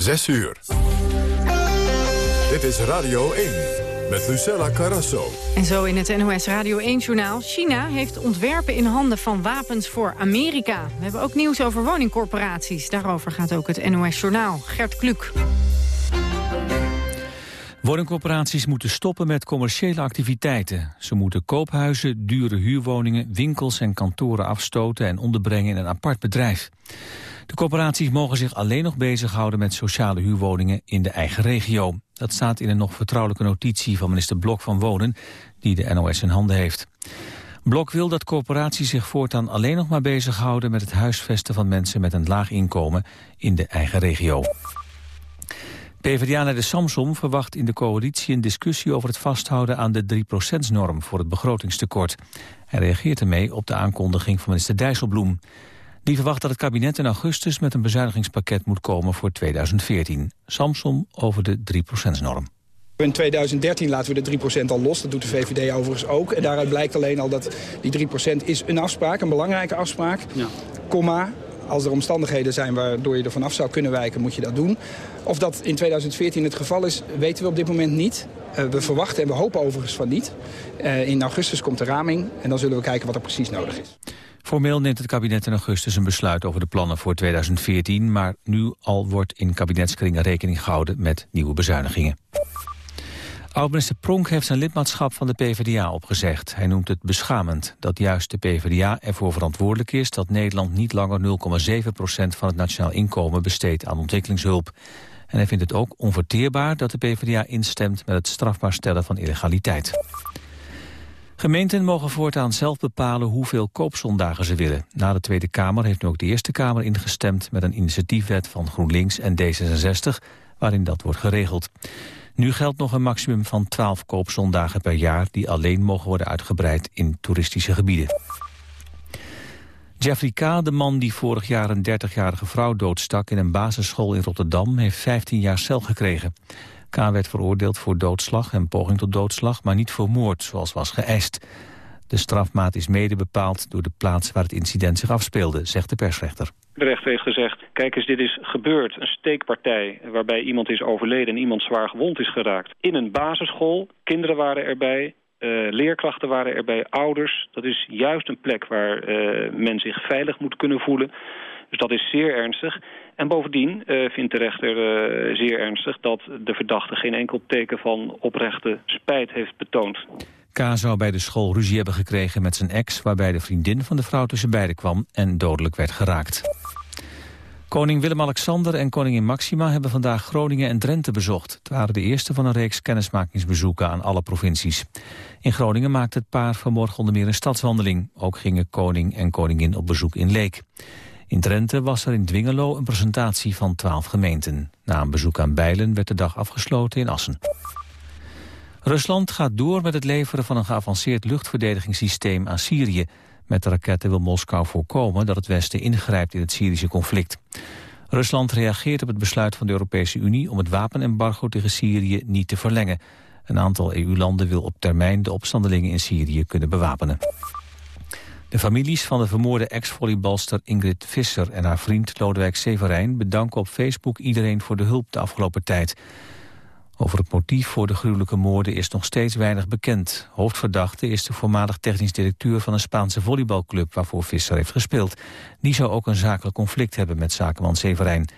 6 uur. Dit is Radio 1 met Lucella Carrasso. En zo in het NOS Radio 1-journaal. China heeft ontwerpen in handen van wapens voor Amerika. We hebben ook nieuws over woningcorporaties. Daarover gaat ook het NOS-journaal. Gert Kluk. Woningcorporaties moeten stoppen met commerciële activiteiten. Ze moeten koophuizen, dure huurwoningen, winkels en kantoren afstoten en onderbrengen in een apart bedrijf. De corporaties mogen zich alleen nog bezighouden met sociale huurwoningen in de eigen regio. Dat staat in een nog vertrouwelijke notitie van minister Blok van Wonen, die de NOS in handen heeft. Blok wil dat corporaties zich voortaan alleen nog maar bezighouden met het huisvesten van mensen met een laag inkomen in de eigen regio. PvdA-leider Samsom verwacht in de coalitie een discussie over het vasthouden aan de 3%-norm voor het begrotingstekort. Hij reageert ermee op de aankondiging van minister Dijsselbloem. Die verwacht dat het kabinet in augustus met een bezuinigingspakket moet komen voor 2014. Samsom over de 3%-norm. In 2013 laten we de 3% al los, dat doet de VVD overigens ook. En daaruit blijkt alleen al dat die 3% is een afspraak, een belangrijke afspraak. Ja. Komma, als er omstandigheden zijn waardoor je er vanaf zou kunnen wijken, moet je dat doen. Of dat in 2014 het geval is, weten we op dit moment niet. Uh, we verwachten en we hopen overigens van niet. Uh, in augustus komt de raming en dan zullen we kijken wat er precies nodig is. Formeel neemt het kabinet in augustus een besluit over de plannen voor 2014... maar nu al wordt in kabinetskringen rekening gehouden met nieuwe bezuinigingen. Oud-minister Pronk heeft zijn lidmaatschap van de PvdA opgezegd. Hij noemt het beschamend dat juist de PvdA ervoor verantwoordelijk is... dat Nederland niet langer 0,7% van het nationaal inkomen besteedt aan ontwikkelingshulp. En hij vindt het ook onverteerbaar dat de PvdA instemt met het strafbaar stellen van illegaliteit. Gemeenten mogen voortaan zelf bepalen hoeveel koopzondagen ze willen. Na de Tweede Kamer heeft nu ook de Eerste Kamer ingestemd... met een initiatiefwet van GroenLinks en D66, waarin dat wordt geregeld. Nu geldt nog een maximum van 12 koopzondagen per jaar... die alleen mogen worden uitgebreid in toeristische gebieden. Jeffrey K., de man die vorig jaar een 30-jarige vrouw doodstak... in een basisschool in Rotterdam, heeft 15 jaar cel gekregen. K. werd veroordeeld voor doodslag en poging tot doodslag... maar niet voor moord, zoals was geëist. De strafmaat is mede bepaald door de plaats waar het incident zich afspeelde, zegt de persrechter. De rechter heeft gezegd, kijk eens, dit is gebeurd. Een steekpartij waarbij iemand is overleden en iemand zwaar gewond is geraakt. In een basisschool, kinderen waren erbij, uh, leerkrachten waren erbij, ouders. Dat is juist een plek waar uh, men zich veilig moet kunnen voelen. Dus dat is zeer ernstig. En bovendien uh, vindt de rechter zeer ernstig dat de verdachte geen enkel teken van oprechte spijt heeft betoond. K zou bij de school ruzie hebben gekregen met zijn ex... waarbij de vriendin van de vrouw tussen beiden kwam en dodelijk werd geraakt. Koning Willem-Alexander en koningin Maxima hebben vandaag Groningen en Drenthe bezocht. Het waren de eerste van een reeks kennismakingsbezoeken aan alle provincies. In Groningen maakte het paar vanmorgen onder meer een stadswandeling. Ook gingen koning en koningin op bezoek in Leek. In Drenthe was er in Dwingelo een presentatie van twaalf gemeenten. Na een bezoek aan Bijlen werd de dag afgesloten in Assen. Rusland gaat door met het leveren van een geavanceerd luchtverdedigingssysteem aan Syrië. Met de raketten wil Moskou voorkomen dat het Westen ingrijpt in het Syrische conflict. Rusland reageert op het besluit van de Europese Unie om het wapenembargo tegen Syrië niet te verlengen. Een aantal EU-landen wil op termijn de opstandelingen in Syrië kunnen bewapenen. De families van de vermoorde ex-volleybalster Ingrid Visser en haar vriend Lodewijk Severijn bedanken op Facebook iedereen voor de hulp de afgelopen tijd. Over het motief voor de gruwelijke moorden is nog steeds weinig bekend. Hoofdverdachte is de voormalig technisch directeur van een Spaanse volleybalclub waarvoor Visser heeft gespeeld. Die zou ook een zakelijk conflict hebben met zakenman Severijn.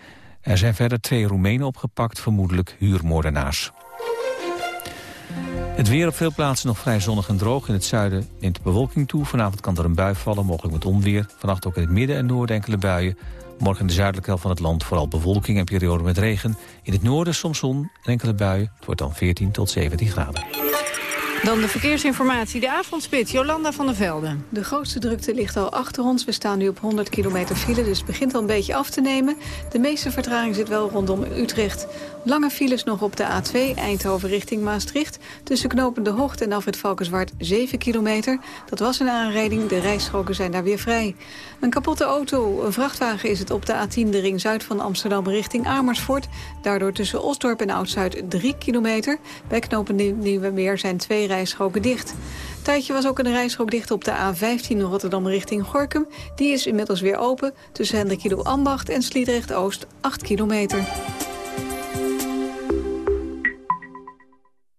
Er zijn verder twee Roemenen opgepakt, vermoedelijk huurmoordenaars. Het weer op veel plaatsen nog vrij zonnig en droog. In het zuiden neemt de bewolking toe. Vanavond kan er een bui vallen, mogelijk met onweer. Vannacht ook in het midden en noorden enkele buien. Morgen in de zuidelijke helft van het land vooral bewolking en periode met regen. In het noorden soms zon en enkele buien. Het wordt dan 14 tot 17 graden. Dan de verkeersinformatie, de avondspit, Jolanda van der Velde. De grootste drukte ligt al achter ons. We staan nu op 100 kilometer file, dus het begint al een beetje af te nemen. De meeste vertraging zit wel rondom Utrecht. Lange files nog op de A2, Eindhoven richting Maastricht. Tussen knopende Hocht en Afrit Valkenswaard 7 kilometer. Dat was een aanrijding, de rijstroken zijn daar weer vrij. Een kapotte auto, een vrachtwagen is het op de A10, de ring zuid van Amsterdam richting Amersfoort. Daardoor tussen Osdorp en Oud-Zuid 3 kilometer. Bij knopende Nieuwe Meer zijn twee rijstroken dicht. Tijdje was ook een rijstrook dicht op de A15 Rotterdam richting Gorkum. Die is inmiddels weer open tussen Hendrik Ambacht en Sliedrecht Oost 8 kilometer.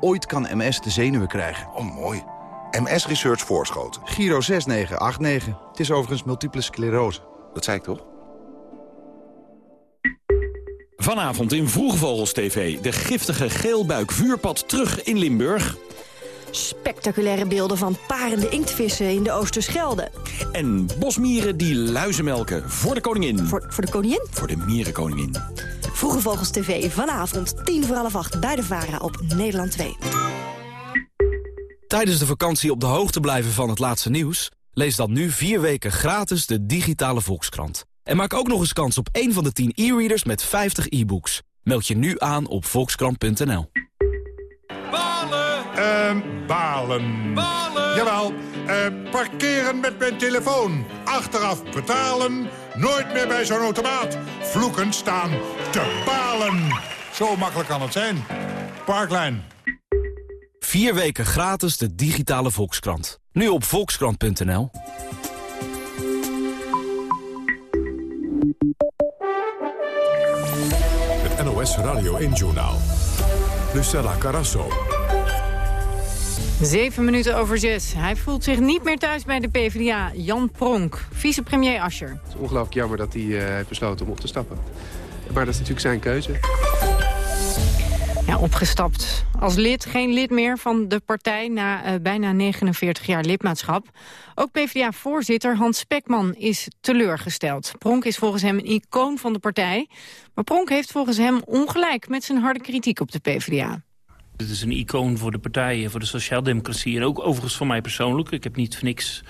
Ooit kan MS de zenuwen krijgen. Oh, mooi. MS Research Voorschoten. Giro 6989. Het is overigens multiple sclerose. Dat zei ik toch? Vanavond in Vroegvogels TV. De giftige geelbuik vuurpad terug in Limburg. Spectaculaire beelden van parende inktvissen in de Oosterschelde. En bosmieren die luizen melken voor de koningin. Voor, voor de koningin? Voor de mierenkoningin. Vroege Vogels TV vanavond, tien voor half acht bij de VARA op Nederland 2. Tijdens de vakantie op de hoogte blijven van het laatste nieuws? Lees dan nu vier weken gratis de digitale Volkskrant. En maak ook nog eens kans op één van de 10 e-readers met 50 e-books. Meld je nu aan op volkskrant.nl. Balen! Ehm, balen. Balen! Jawel, uh, parkeren met mijn telefoon. Achteraf betalen. Nooit meer bij zo'n automaat. Vloeken staan te balen. Zo makkelijk kan het zijn. Parklijn. Vier weken gratis de digitale Volkskrant. Nu op volkskrant.nl. Het NOS Radio 1-journaal. Lucella Carasso. Zeven minuten over zes. Hij voelt zich niet meer thuis bij de PvdA. Jan Pronk, vicepremier Ascher. Het is ongelooflijk jammer dat hij uh, heeft besloten om op te stappen. Maar dat is natuurlijk zijn keuze. Ja, opgestapt. Als lid, geen lid meer van de partij na uh, bijna 49 jaar lidmaatschap. Ook PvdA-voorzitter Hans Spekman is teleurgesteld. Pronk is volgens hem een icoon van de partij. Maar Pronk heeft volgens hem ongelijk met zijn harde kritiek op de PvdA. Dit is een icoon voor de partijen, voor de sociaaldemocratie. En ook overigens voor mij persoonlijk. Ik heb niet voor niks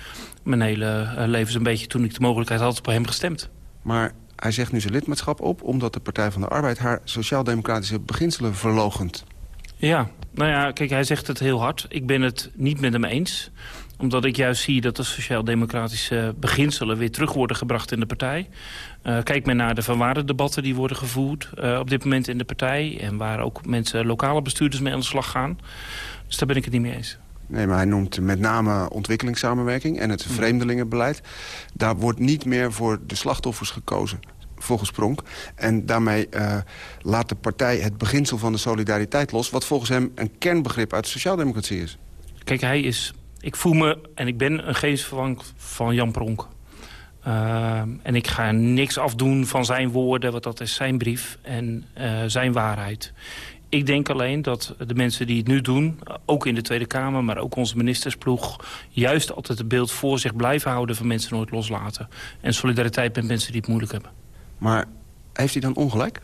mijn hele leven een beetje... toen ik de mogelijkheid had op hem gestemd. Maar hij zegt nu zijn lidmaatschap op... omdat de Partij van de Arbeid haar sociaal-democratische beginselen verlogent. Ja, nou ja, kijk, hij zegt het heel hard. Ik ben het niet met hem eens omdat ik juist zie dat de sociaal-democratische beginselen... weer terug worden gebracht in de partij. Uh, kijk maar naar de vanwaardendebatten die worden gevoerd uh, op dit moment in de partij... en waar ook mensen, lokale bestuurders mee aan de slag gaan. Dus daar ben ik het niet mee eens. Nee, maar hij noemt met name ontwikkelingssamenwerking en het vreemdelingenbeleid. Daar wordt niet meer voor de slachtoffers gekozen volgens Pronk. En daarmee uh, laat de partij het beginsel van de solidariteit los... wat volgens hem een kernbegrip uit de sociaaldemocratie is. Kijk, hij is... Ik voel me, en ik ben een geestverwant van Jan Pronk. Uh, en ik ga niks afdoen van zijn woorden, want dat is zijn brief en uh, zijn waarheid. Ik denk alleen dat de mensen die het nu doen, ook in de Tweede Kamer... maar ook onze ministersploeg, juist altijd het beeld voor zich blijven houden... van mensen nooit loslaten. En solidariteit met mensen die het moeilijk hebben. Maar heeft hij dan ongelijk?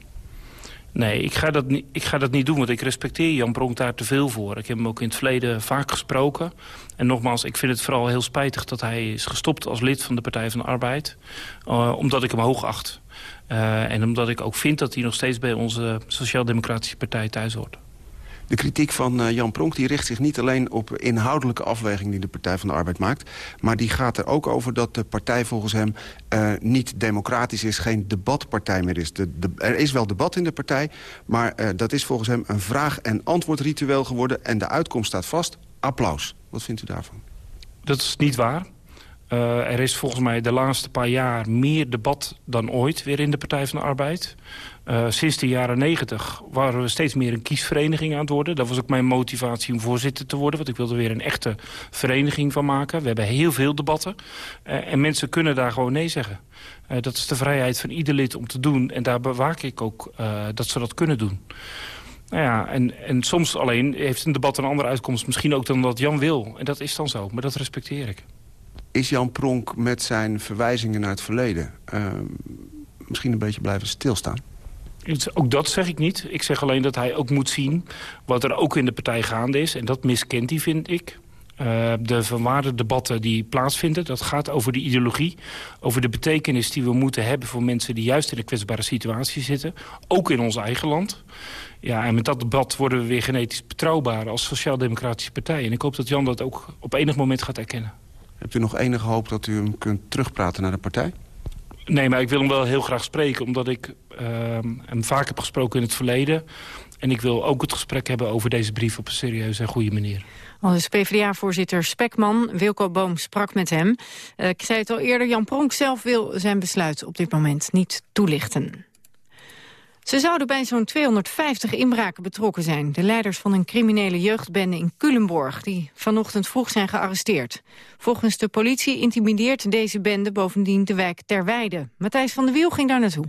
Nee, ik ga, dat niet, ik ga dat niet doen, want ik respecteer Jan Pronk daar te veel voor. Ik heb hem ook in het verleden vaak gesproken. En nogmaals, ik vind het vooral heel spijtig dat hij is gestopt als lid van de Partij van de Arbeid. Uh, omdat ik hem hoog acht. Uh, en omdat ik ook vind dat hij nog steeds bij onze Sociaal-Democratische Partij thuis hoort. De kritiek van uh, Jan Pronk die richt zich niet alleen op inhoudelijke afweging die de Partij van de Arbeid maakt. Maar die gaat er ook over dat de partij volgens hem uh, niet democratisch is, geen debatpartij meer is. Er is wel debat in de partij, maar uh, dat is volgens hem een vraag- en antwoordritueel geworden. En de uitkomst staat vast. Applaus. Wat vindt u daarvan? Dat is niet waar. Er is volgens mij de laatste paar jaar meer debat dan ooit weer in de Partij van de Arbeid. Uh, sinds de jaren negentig waren we steeds meer een kiesvereniging aan het worden. Dat was ook mijn motivatie om voorzitter te worden. Want ik wilde weer een echte vereniging van maken. We hebben heel veel debatten. Uh, en mensen kunnen daar gewoon nee zeggen. Uh, dat is de vrijheid van ieder lid om te doen. En daar bewaak ik ook dat ze dat kunnen doen. Nou ja, en, en soms alleen heeft een debat een andere uitkomst. Misschien ook dan wat Jan wil. En dat is dan zo. Maar dat respecteer ik. is Jan Pronk met zijn verwijzingen naar het verleden... Misschien een beetje blijven stilstaan? Ook dat zeg ik niet. Ik zeg alleen dat hij ook moet zien wat er ook in de partij gaande is. En dat miskent hij, vind ik. Uh, de verwaardedebatten die plaatsvinden, dat gaat over de ideologie. Over de betekenis die we moeten hebben voor mensen die juist in een kwetsbare situatie zitten. Ook in ons eigen land. Ja, en met dat debat worden we weer genetisch betrouwbaar als sociaal-democratische partij. En ik hoop dat Jan dat ook op enig moment gaat erkennen. Hebt u nog enige hoop dat u hem kunt terugpraten naar de partij? Nee, maar ik wil hem wel heel graag spreken, omdat ik uh, hem vaak heb gesproken in het verleden. En ik wil ook het gesprek hebben over deze brief op een serieuze en goede manier. Al PvdA-voorzitter Spekman, Wilco Boom sprak met hem. Uh, ik zei het al eerder, Jan Pronk zelf wil zijn besluit op dit moment niet toelichten. Ze zouden bij zo'n 250 inbraken betrokken zijn. De leiders van een criminele jeugdbende in Culemborg... die vanochtend vroeg zijn gearresteerd. Volgens de politie intimideert deze bende bovendien de wijk Terweide. Matthijs van der Wiel ging daar naartoe.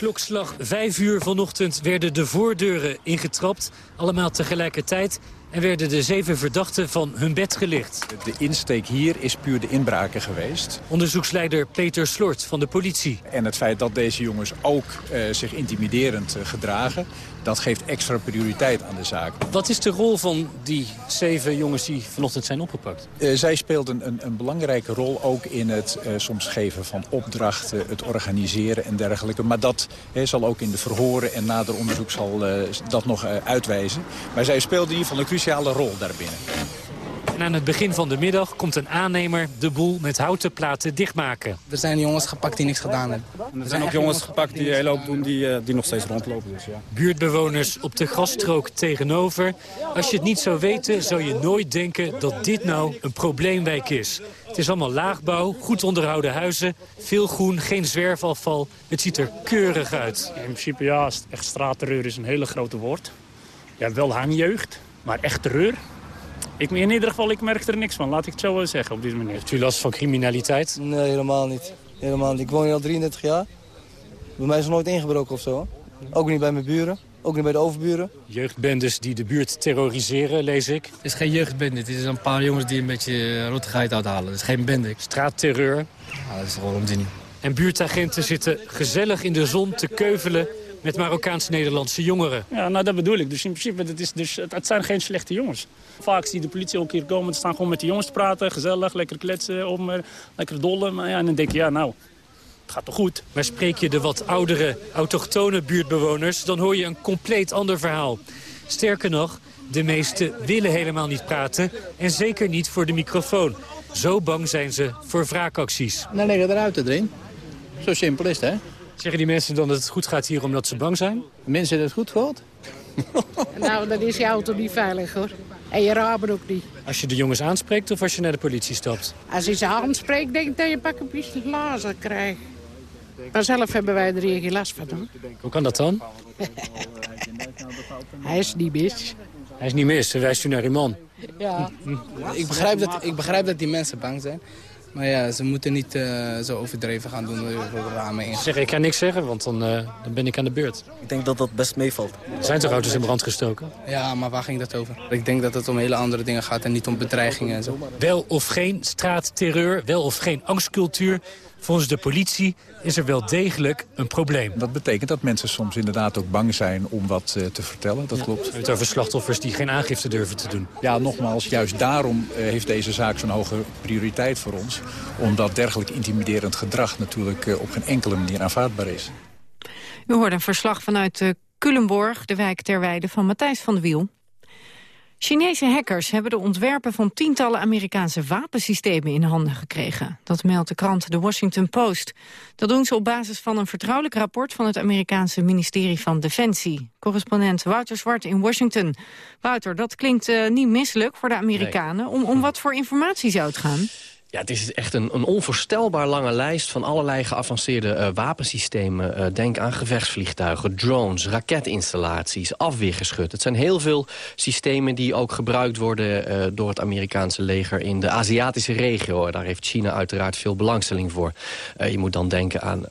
Klokslag 5 uur vanochtend werden de voordeuren ingetrapt. Allemaal tegelijkertijd en werden de zeven verdachten van hun bed gelicht. De insteek hier is puur de inbraken geweest. Onderzoeksleider Peter Slort van de politie. En het feit dat deze jongens ook uh, zich intimiderend uh, gedragen... dat geeft extra prioriteit aan de zaak. Wat is de rol van die zeven jongens die vanochtend zijn opgepakt? Uh, zij speelden een, een, belangrijke rol ook in het soms geven van opdrachten... het organiseren en dergelijke. Maar dat zal ook in de verhoren en nader onderzoek zal dat nog uitwijzen. Maar zij speelden in ieder geval een cruciale rol daarbinnen. En aan het begin van de middag komt een aannemer de boel met houten platen dichtmaken. Er zijn jongens gepakt die niks gedaan hebben. Er zijn ook jongens gepakt die heel hoop doen die, uh, die nog steeds rondlopen. Dus, ja. Buurtbewoners op de gasstrook tegenover. Als je het niet zou weten, zou je nooit denken dat dit nou een probleemwijk is. Het is allemaal laagbouw, goed onderhouden huizen, veel groen, geen zwerfafval. Het ziet er keurig uit. In principe ja, echt straatterreur is een hele grote woord. Ja, wel hangjeugd. Maar echt terreur? Ik, in ieder geval, ik merk er niks van. Laat ik het zo zeggen op deze manier. Heeft u last van criminaliteit? Nee, helemaal niet. Helemaal niet. Ik woon hier al 33 jaar. Bij mij is er nooit ingebroken of zo. Ook niet bij mijn buren. Ook niet bij de overburen. Jeugdbendes die de buurt terroriseren, lees ik. Het is geen jeugdbende. Het is een paar jongens die een beetje rottigheid uithalen. Het is geen bende. Straatterreur. Ja, dat is gewoon onzin. En buurtagenten zitten gezellig in de zon te keuvelen met Marokkaans-Nederlandse jongeren. Ja, nou dat bedoel ik. Dus in principe, het, is dus, het zijn geen slechte jongens. Vaak zie je de politie ook hier komen, ze staan gewoon met de jongens te praten. Gezellig, lekker kletsen, om, lekker dollen. Maar ja, en dan denk je, ja nou, het gaat toch goed. Maar spreek je de wat oudere, autochtone buurtbewoners... dan hoor je een compleet ander verhaal. Sterker nog, de meesten willen helemaal niet praten... en zeker niet voor de microfoon. Zo bang zijn ze voor wraakacties. Dan liggen eruit erin. Zo simpel is het, hè? Zeggen die mensen dan dat het goed gaat hier omdat ze bang zijn? Mensen dat het goed gaat? nou, dan is je auto niet veilig hoor. En je ramen ook niet. Als je de jongens aanspreekt of als je naar de politie stapt? Als je ze aanspreekt, denk ik dat je pak een beetje lazen krijgt. Maar zelf hebben wij er hier geen last van. Hoor. Hoe kan dat dan? Hij is niet mis. Hij is niet mis, wijst u naar uw man. Ja. Ik begrijp, dat, ik begrijp dat die mensen bang zijn. Maar ja, ze moeten niet uh, zo overdreven gaan doen voor de ramen in. Zeg, ik kan niks zeggen, want dan, uh, dan ben ik aan de beurt. Ik denk dat dat best meevalt. Er zijn toch auto's in brand gestoken? Ja, maar waar ging dat over? Ik denk dat het om hele andere dingen gaat en niet om bedreigingen en zo. Wel of geen straatterreur, wel of geen angstcultuur... Volgens de politie is er wel degelijk een probleem. Dat betekent dat mensen soms inderdaad ook bang zijn om wat uh, te vertellen. Dat ja, klopt. Het over slachtoffers die geen aangifte durven te doen. Ja, nogmaals, juist daarom uh, heeft deze zaak zo'n hoge prioriteit voor ons. Omdat dergelijk intimiderend gedrag natuurlijk uh, op geen enkele manier aanvaardbaar is. U hoort een verslag vanuit Culemborg, de wijk Terweide van Matthijs van de Wiel. Chinese hackers hebben de ontwerpen van tientallen Amerikaanse wapensystemen in handen gekregen. Dat meldt de krant The Washington Post. Dat doen ze op basis van een vertrouwelijk rapport van het Amerikaanse ministerie van Defensie. Correspondent Wouter Zwart in Washington. Wouter, dat klinkt uh, niet misselijk voor de Amerikanen. Nee. Om, om wat voor informatie zou het gaan? Ja, het is echt een, een onvoorstelbaar lange lijst van allerlei geavanceerde uh, wapensystemen. Uh, denk aan gevechtsvliegtuigen, drones, raketinstallaties, afweergeschut. Het zijn heel veel systemen die ook gebruikt worden uh, door het Amerikaanse leger in de Aziatische regio. Daar heeft China uiteraard veel belangstelling voor. je moet dan denken aan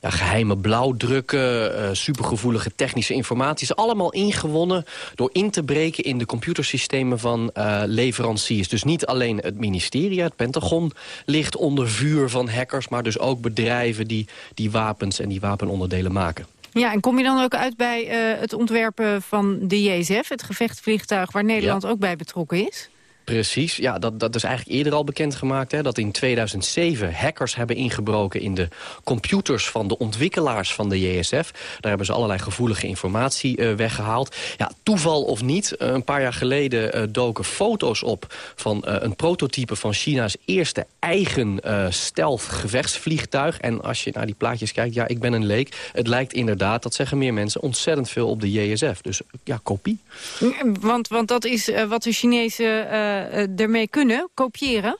ja, geheime blauwdrukken, supergevoelige technische informatie. Is allemaal ingewonnen door in te breken in de computersystemen van leveranciers. Dus niet alleen het ministerie, het Pentagon ligt onder vuur van hackers... maar dus ook bedrijven die, die wapens en die wapenonderdelen maken. Ja, en kom je dan ook uit bij uh, het ontwerpen van de JSF... het gevechtsvliegtuig waar Nederland ook bij betrokken is? Precies, ja, dat, dat is eigenlijk eerder al bekendgemaakt. Hè, dat in 2007 hackers hebben ingebroken in de computers van de ontwikkelaars van de JSF. Daar hebben ze allerlei gevoelige informatie uh, weggehaald. Ja, toeval of niet, uh, een paar jaar geleden uh, doken foto's op van een prototype van China's eerste eigen stealth gevechtsvliegtuig. En als je naar die plaatjes kijkt, ja, ik ben een leek. Het lijkt inderdaad, dat zeggen meer mensen, ontzettend veel op de JSF. Dus ja, kopie. Want, want dat is wat de Chinese ermee kunnen, kopiëren?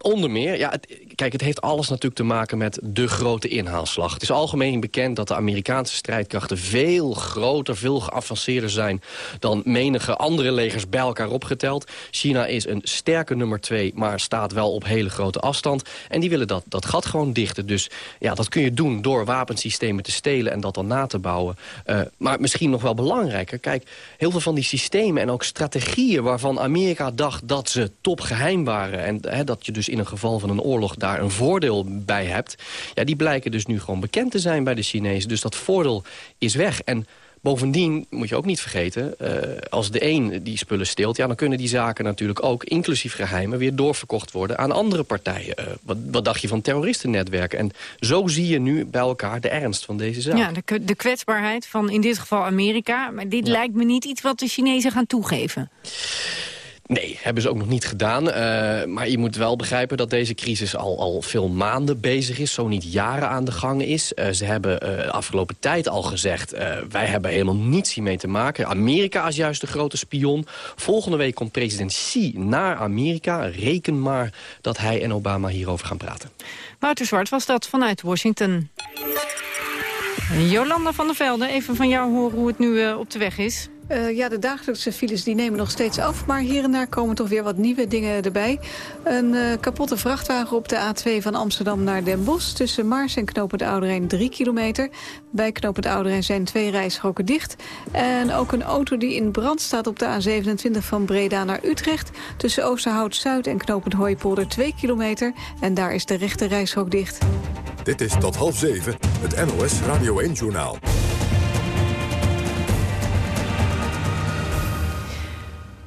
Onder meer, ja, het, kijk, het heeft alles natuurlijk te maken met de grote inhaalslag. Het is algemeen bekend dat de Amerikaanse strijdkrachten veel groter, veel geavanceerder zijn dan menige andere legers bij elkaar opgeteld. China is een sterke nummer twee, maar staat wel op hele grote afstand. En die willen dat, dat gat gewoon dichten. Dus ja, dat kun je doen door wapensystemen te stelen en dat dan na te bouwen. Uh, maar misschien nog wel belangrijker, kijk, heel veel van die systemen en ook strategieën waarvan Amerika dacht dat ze topgeheim waren en dat je dus in een geval van een oorlog een voordeel bij hebt... Ja, die blijken dus nu gewoon bekend te zijn bij de Chinezen. Dus dat voordeel is weg. En Bovendien moet je ook niet vergeten, uh, als de een die spullen steelt... Ja, dan kunnen die zaken natuurlijk ook, inclusief geheimen... weer doorverkocht worden aan andere partijen. Uh, wat, wat, dacht je van terroristennetwerken? En zo zie je nu bij elkaar de ernst van deze zaak. Ja, de, de kwetsbaarheid van in dit geval Amerika. Maar dit lijkt me niet iets wat de Chinezen gaan toegeven. Nee, hebben ze ook nog niet gedaan. Uh, maar je moet wel begrijpen dat deze crisis al, al veel maanden bezig is. Zo niet jaren aan de gang is. Uh, ze hebben uh, de afgelopen tijd al gezegd... wij hebben helemaal niets hiermee te maken. Amerika is juist de grote spion. Volgende week komt president Xi naar Amerika. Reken maar dat hij en Obama hierover gaan praten. Wouter Zwart was dat vanuit Washington. Jolanda van der Velde, even van jou horen hoe het nu op de weg is. Uh, ja, de dagelijkse files die nemen nog steeds af. Maar hier en daar komen toch weer wat nieuwe dingen erbij. Een uh, kapotte vrachtwagen op de A2 van Amsterdam naar Den Bosch. Tussen Mars en Knopend Ouderijn 3 kilometer. Bij Knopend Ouderijn zijn twee rijstroken dicht. En ook een auto die in brand staat op de A27 van Breda naar Utrecht. Tussen Oosterhout-Zuid en Knopend Hooipolder 2 kilometer. En daar is de rechte rijstrook dicht. Dit is tot half zeven, het NOS Radio 1-journaal.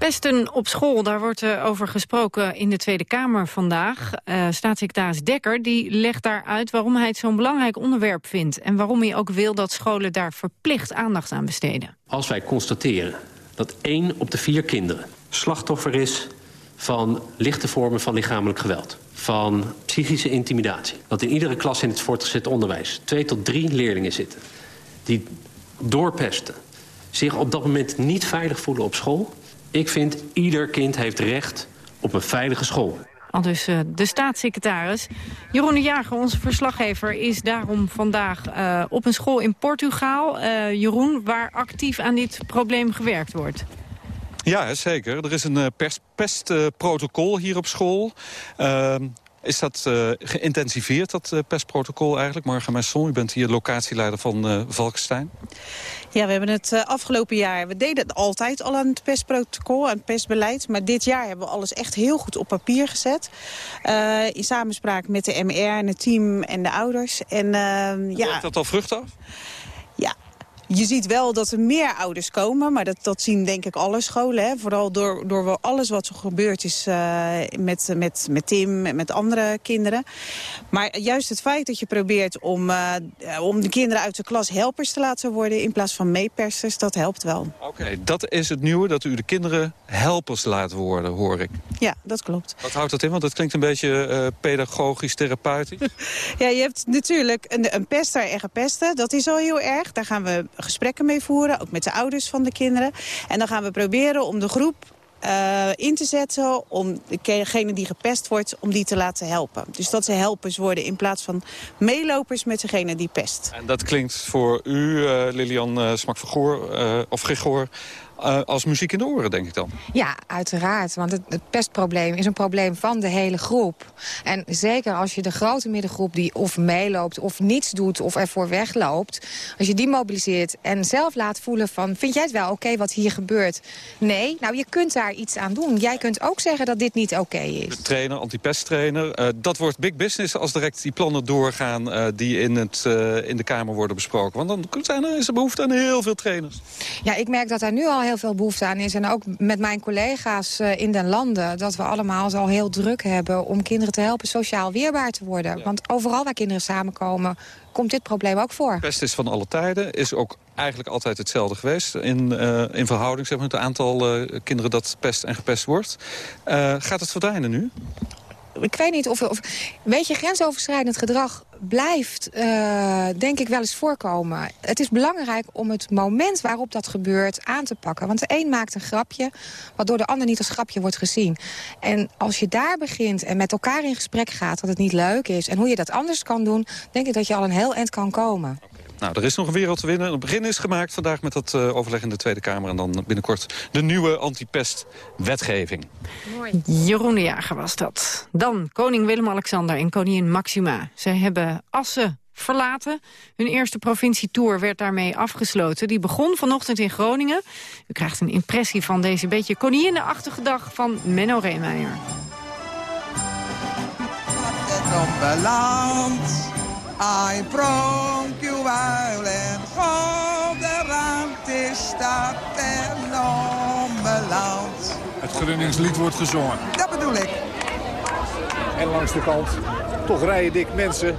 Pesten op school, daar wordt uh, over gesproken in de Tweede Kamer vandaag. Uh, staatssecretaris Dekker die legt daar uit waarom hij het zo'n belangrijk onderwerp vindt... en waarom hij ook wil dat scholen daar verplicht aandacht aan besteden. Als wij constateren dat één op de vier kinderen slachtoffer is van lichte vormen van lichamelijk geweld... van psychische intimidatie, dat in iedere klas in het voortgezet onderwijs... twee tot drie leerlingen zitten die doorpesten... zich op dat moment niet veilig voelen op school ik vind ieder kind heeft recht op een veilige school. Al dus uh, de staatssecretaris. Jeroen de Jager, onze verslaggever, is daarom vandaag uh, op een school in Portugal. Uh, Jeroen, waar actief aan dit probleem gewerkt wordt. Ja, zeker. Er is een pestprotocol hier op school. Ehm, is dat uh, geïntensiveerd, dat uh, pestprotocol eigenlijk? Marga Messon, u bent hier locatieleider van uh, Valkenstein. Ja, we hebben het afgelopen jaar... We deden het altijd al aan het pestprotocol, aan het pestbeleid. Maar dit jaar hebben we alles echt heel goed op papier gezet. in samenspraak met de MR en het team en de ouders. En, ja, Werkt dat al vrucht af? Ja, je ziet wel dat er meer ouders komen, maar dat, dat zien denk ik alle scholen. Hè? Vooral door, door alles wat er gebeurd is uh, met, met, met Tim en met andere kinderen. Maar juist het feit dat je probeert om, uh, om de kinderen uit de klas helpers te laten worden... in plaats van meepersers, dat helpt wel. Oké, dat is het nieuwe, dat u de kinderen helpers laat worden, hoor ik. Ja, dat klopt. Wat houdt dat in? Want dat klinkt een beetje uh, pedagogisch, therapeutisch. ja, je hebt natuurlijk een, een pester en gepesten. Dat is al heel erg. Daar gaan we gesprekken mee voeren. Ook met de ouders van de kinderen. En dan gaan we proberen om de groep eh, in te zetten om degene die gepest wordt, om die te laten helpen. Dus dat ze helpers worden in plaats van meelopers met degene die pest. En dat klinkt voor u, uh, Lilian uh, Smak-Vergoor, uh, of Gregor, uh, als muziek in de oren, denk ik dan. Ja, uiteraard. Want het, het, pestprobleem is een probleem van de hele groep. En zeker als je de grote middengroep die of meeloopt of niets doet of ervoor wegloopt... als je die mobiliseert en zelf laat voelen van... vind jij het wel oké okay wat hier gebeurt? Nee, nou je kunt daar iets aan doen. Jij kunt ook zeggen dat dit niet oké okay is. De trainer, antipesttrainer. Uh, dat wordt big business als direct die plannen doorgaan... Uh, die in, het, in de Kamer worden besproken. Want dan zijn er, is er behoefte aan heel veel trainers. Ja, ik merk dat daar nu al heel veel behoefte aan is. En ook met mijn collega's uh, in den landen... dat we allemaal al heel druk hebben om kinderen te helpen sociaal weerbaar te worden. Ja. Want overal waar kinderen samenkomen komt dit probleem ook voor. Pest is van alle tijden, is ook eigenlijk altijd hetzelfde geweest... in, uh, in verhouding zeg maar, met het aantal uh, kinderen dat pest en gepest wordt. Uh, gaat het verdwijnen nu? Ik weet niet of, of... Weet je, grensoverschrijdend gedrag blijft, uh, denk ik, wel eens voorkomen. Het is belangrijk om het moment waarop dat gebeurt aan te pakken. Want de een maakt een grapje, wat door de ander niet als grapje wordt gezien. En als je daar begint en met elkaar in gesprek gaat dat het niet leuk is... en hoe je dat anders kan doen, denk ik dat je al een heel eind kan komen. Nou, er is nog een wereld te winnen. Het begin is gemaakt vandaag met dat uh, overleg in de Tweede Kamer. En dan binnenkort de nieuwe antipest-wetgeving. Jeroen de Jager was dat. Dan koning Willem-Alexander en koningin Maxima. Ze hebben Assen verlaten. Hun eerste provincietour werd daarmee afgesloten. Die begon vanochtend in Groningen. U krijgt een impressie van deze beetje koninginnenachtige dag van Menno Reemeijer. I pronk uw uil en op de rand is dat en onbeland. Het Gronningslied wordt gezongen. Dat bedoel ik. En langs de kant toch rijden dik mensen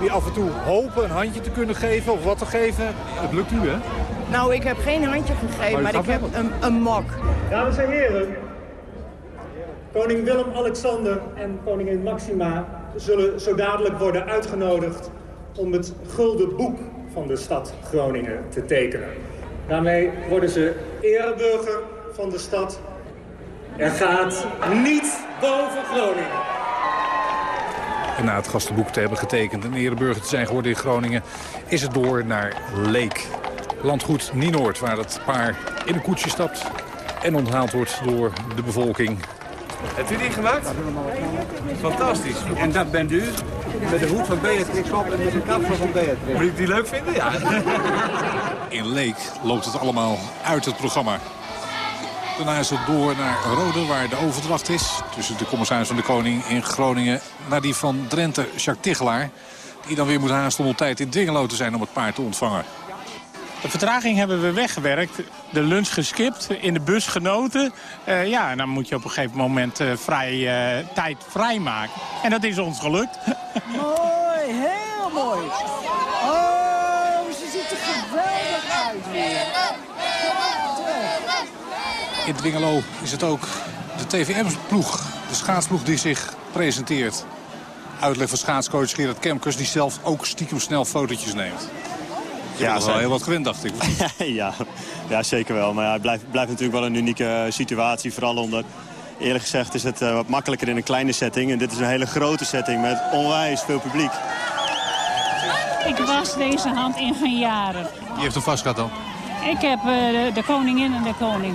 die af en toe hopen een handje te kunnen geven of wat te geven. Het lukt u, hè? Nou, ik heb geen handje gegeven, maar, maar ik heb een, een mok. Dames en heren, koning Willem-Alexander en koningin Maxima zullen zo dadelijk worden uitgenodigd om het gulden boek van de stad Groningen te tekenen. Daarmee worden ze ereburger van de stad. Er gaat niet boven Groningen. En na het gastenboek te hebben getekend en ereburger te zijn geworden in Groningen... is het door naar Leek. Landgoed Nienoord, waar het paar in een koetsje stapt... en onthaald wordt door de bevolking Hebt u die gemaakt? Fantastisch. En dat bent u? Met de hoed van Beatrix op en met de kapsel van Beatrix. Moet ik die leuk vinden? Ja. In Leek loopt het allemaal uit het programma. Daarna is het door naar Rode, waar de overdracht is. Tussen de commissaris van de Koning in Groningen... naar die van Drenthe, Jacques Tichelaar. Die dan weer moet haasten om op tijd in Dwingelo te zijn om het paard te ontvangen. De vertraging hebben we weggewerkt. De lunch geskipt, in de bus genoten. Uh, ja, en dan moet je op een gegeven moment uh, vrij, uh, tijd vrijmaken. En dat is ons gelukt. Mooi, heel mooi. Oh, ze ziet er geweldig uit weer. In Dwingelo is het ook de TVM-ploeg, de schaatsploeg die zich presenteert. Uitleg van schaatscoach Gerard Kemkers, die zelf ook stiekem snel fotootjes neemt. Je ja, wel heel wat gewend, dacht ik. ja, ja, zeker wel. Maar ja, het blijft, blijft natuurlijk wel een unieke situatie. Vooral omdat, eerlijk gezegd, is het uh, wat makkelijker in een kleine setting. En dit is een hele grote setting met onwijs veel publiek. Ik was deze hand in geen jaren. Wie heeft hem vast gehad dan? Ik heb uh, de, de koningin en de koning.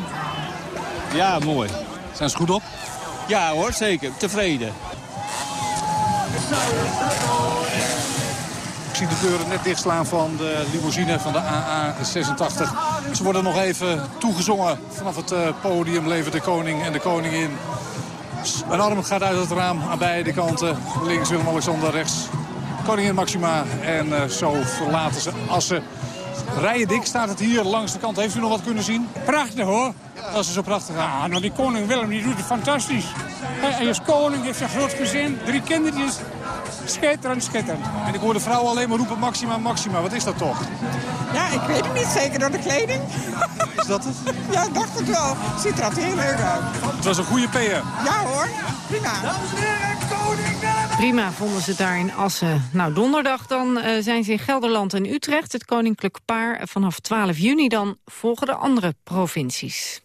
Ja, mooi. Zijn ze goed op? Ja hoor, zeker. Tevreden. Ik zie de deuren net dichtslaan van de limousine van de AA86. Ze worden nog even toegezongen vanaf het uh, podium. Leven de koning en de koningin. Een arm gaat uit het raam aan beide kanten. Links Willem-Alexander, rechts koningin Maxima. En uh, zo verlaten ze Assen. Rijen dik staat het hier langs de kant. Heeft u nog wat kunnen zien? Prachtig hoor. Dat is zo prachtig aan. Ja, nou die koning Willem die doet het fantastisch. Hij is koning, heeft een groot gezin, drie kindertjes. Schitterend, schitterend. En ik hoor de vrouw alleen maar roepen Maxima, Maxima. Wat is dat toch? Ja, ik weet het niet. Zeker door de kleding. Is dat het? Ja, ik dacht het wel. Ziet er altijd heel leuk uit. Het was een goede PR. Ja hoor, prima. Prima vonden ze daar in Assen. Nou, donderdag dan uh, zijn ze in Gelderland en Utrecht. Het koninklijk paar vanaf 12 juni dan volgen de andere provincies.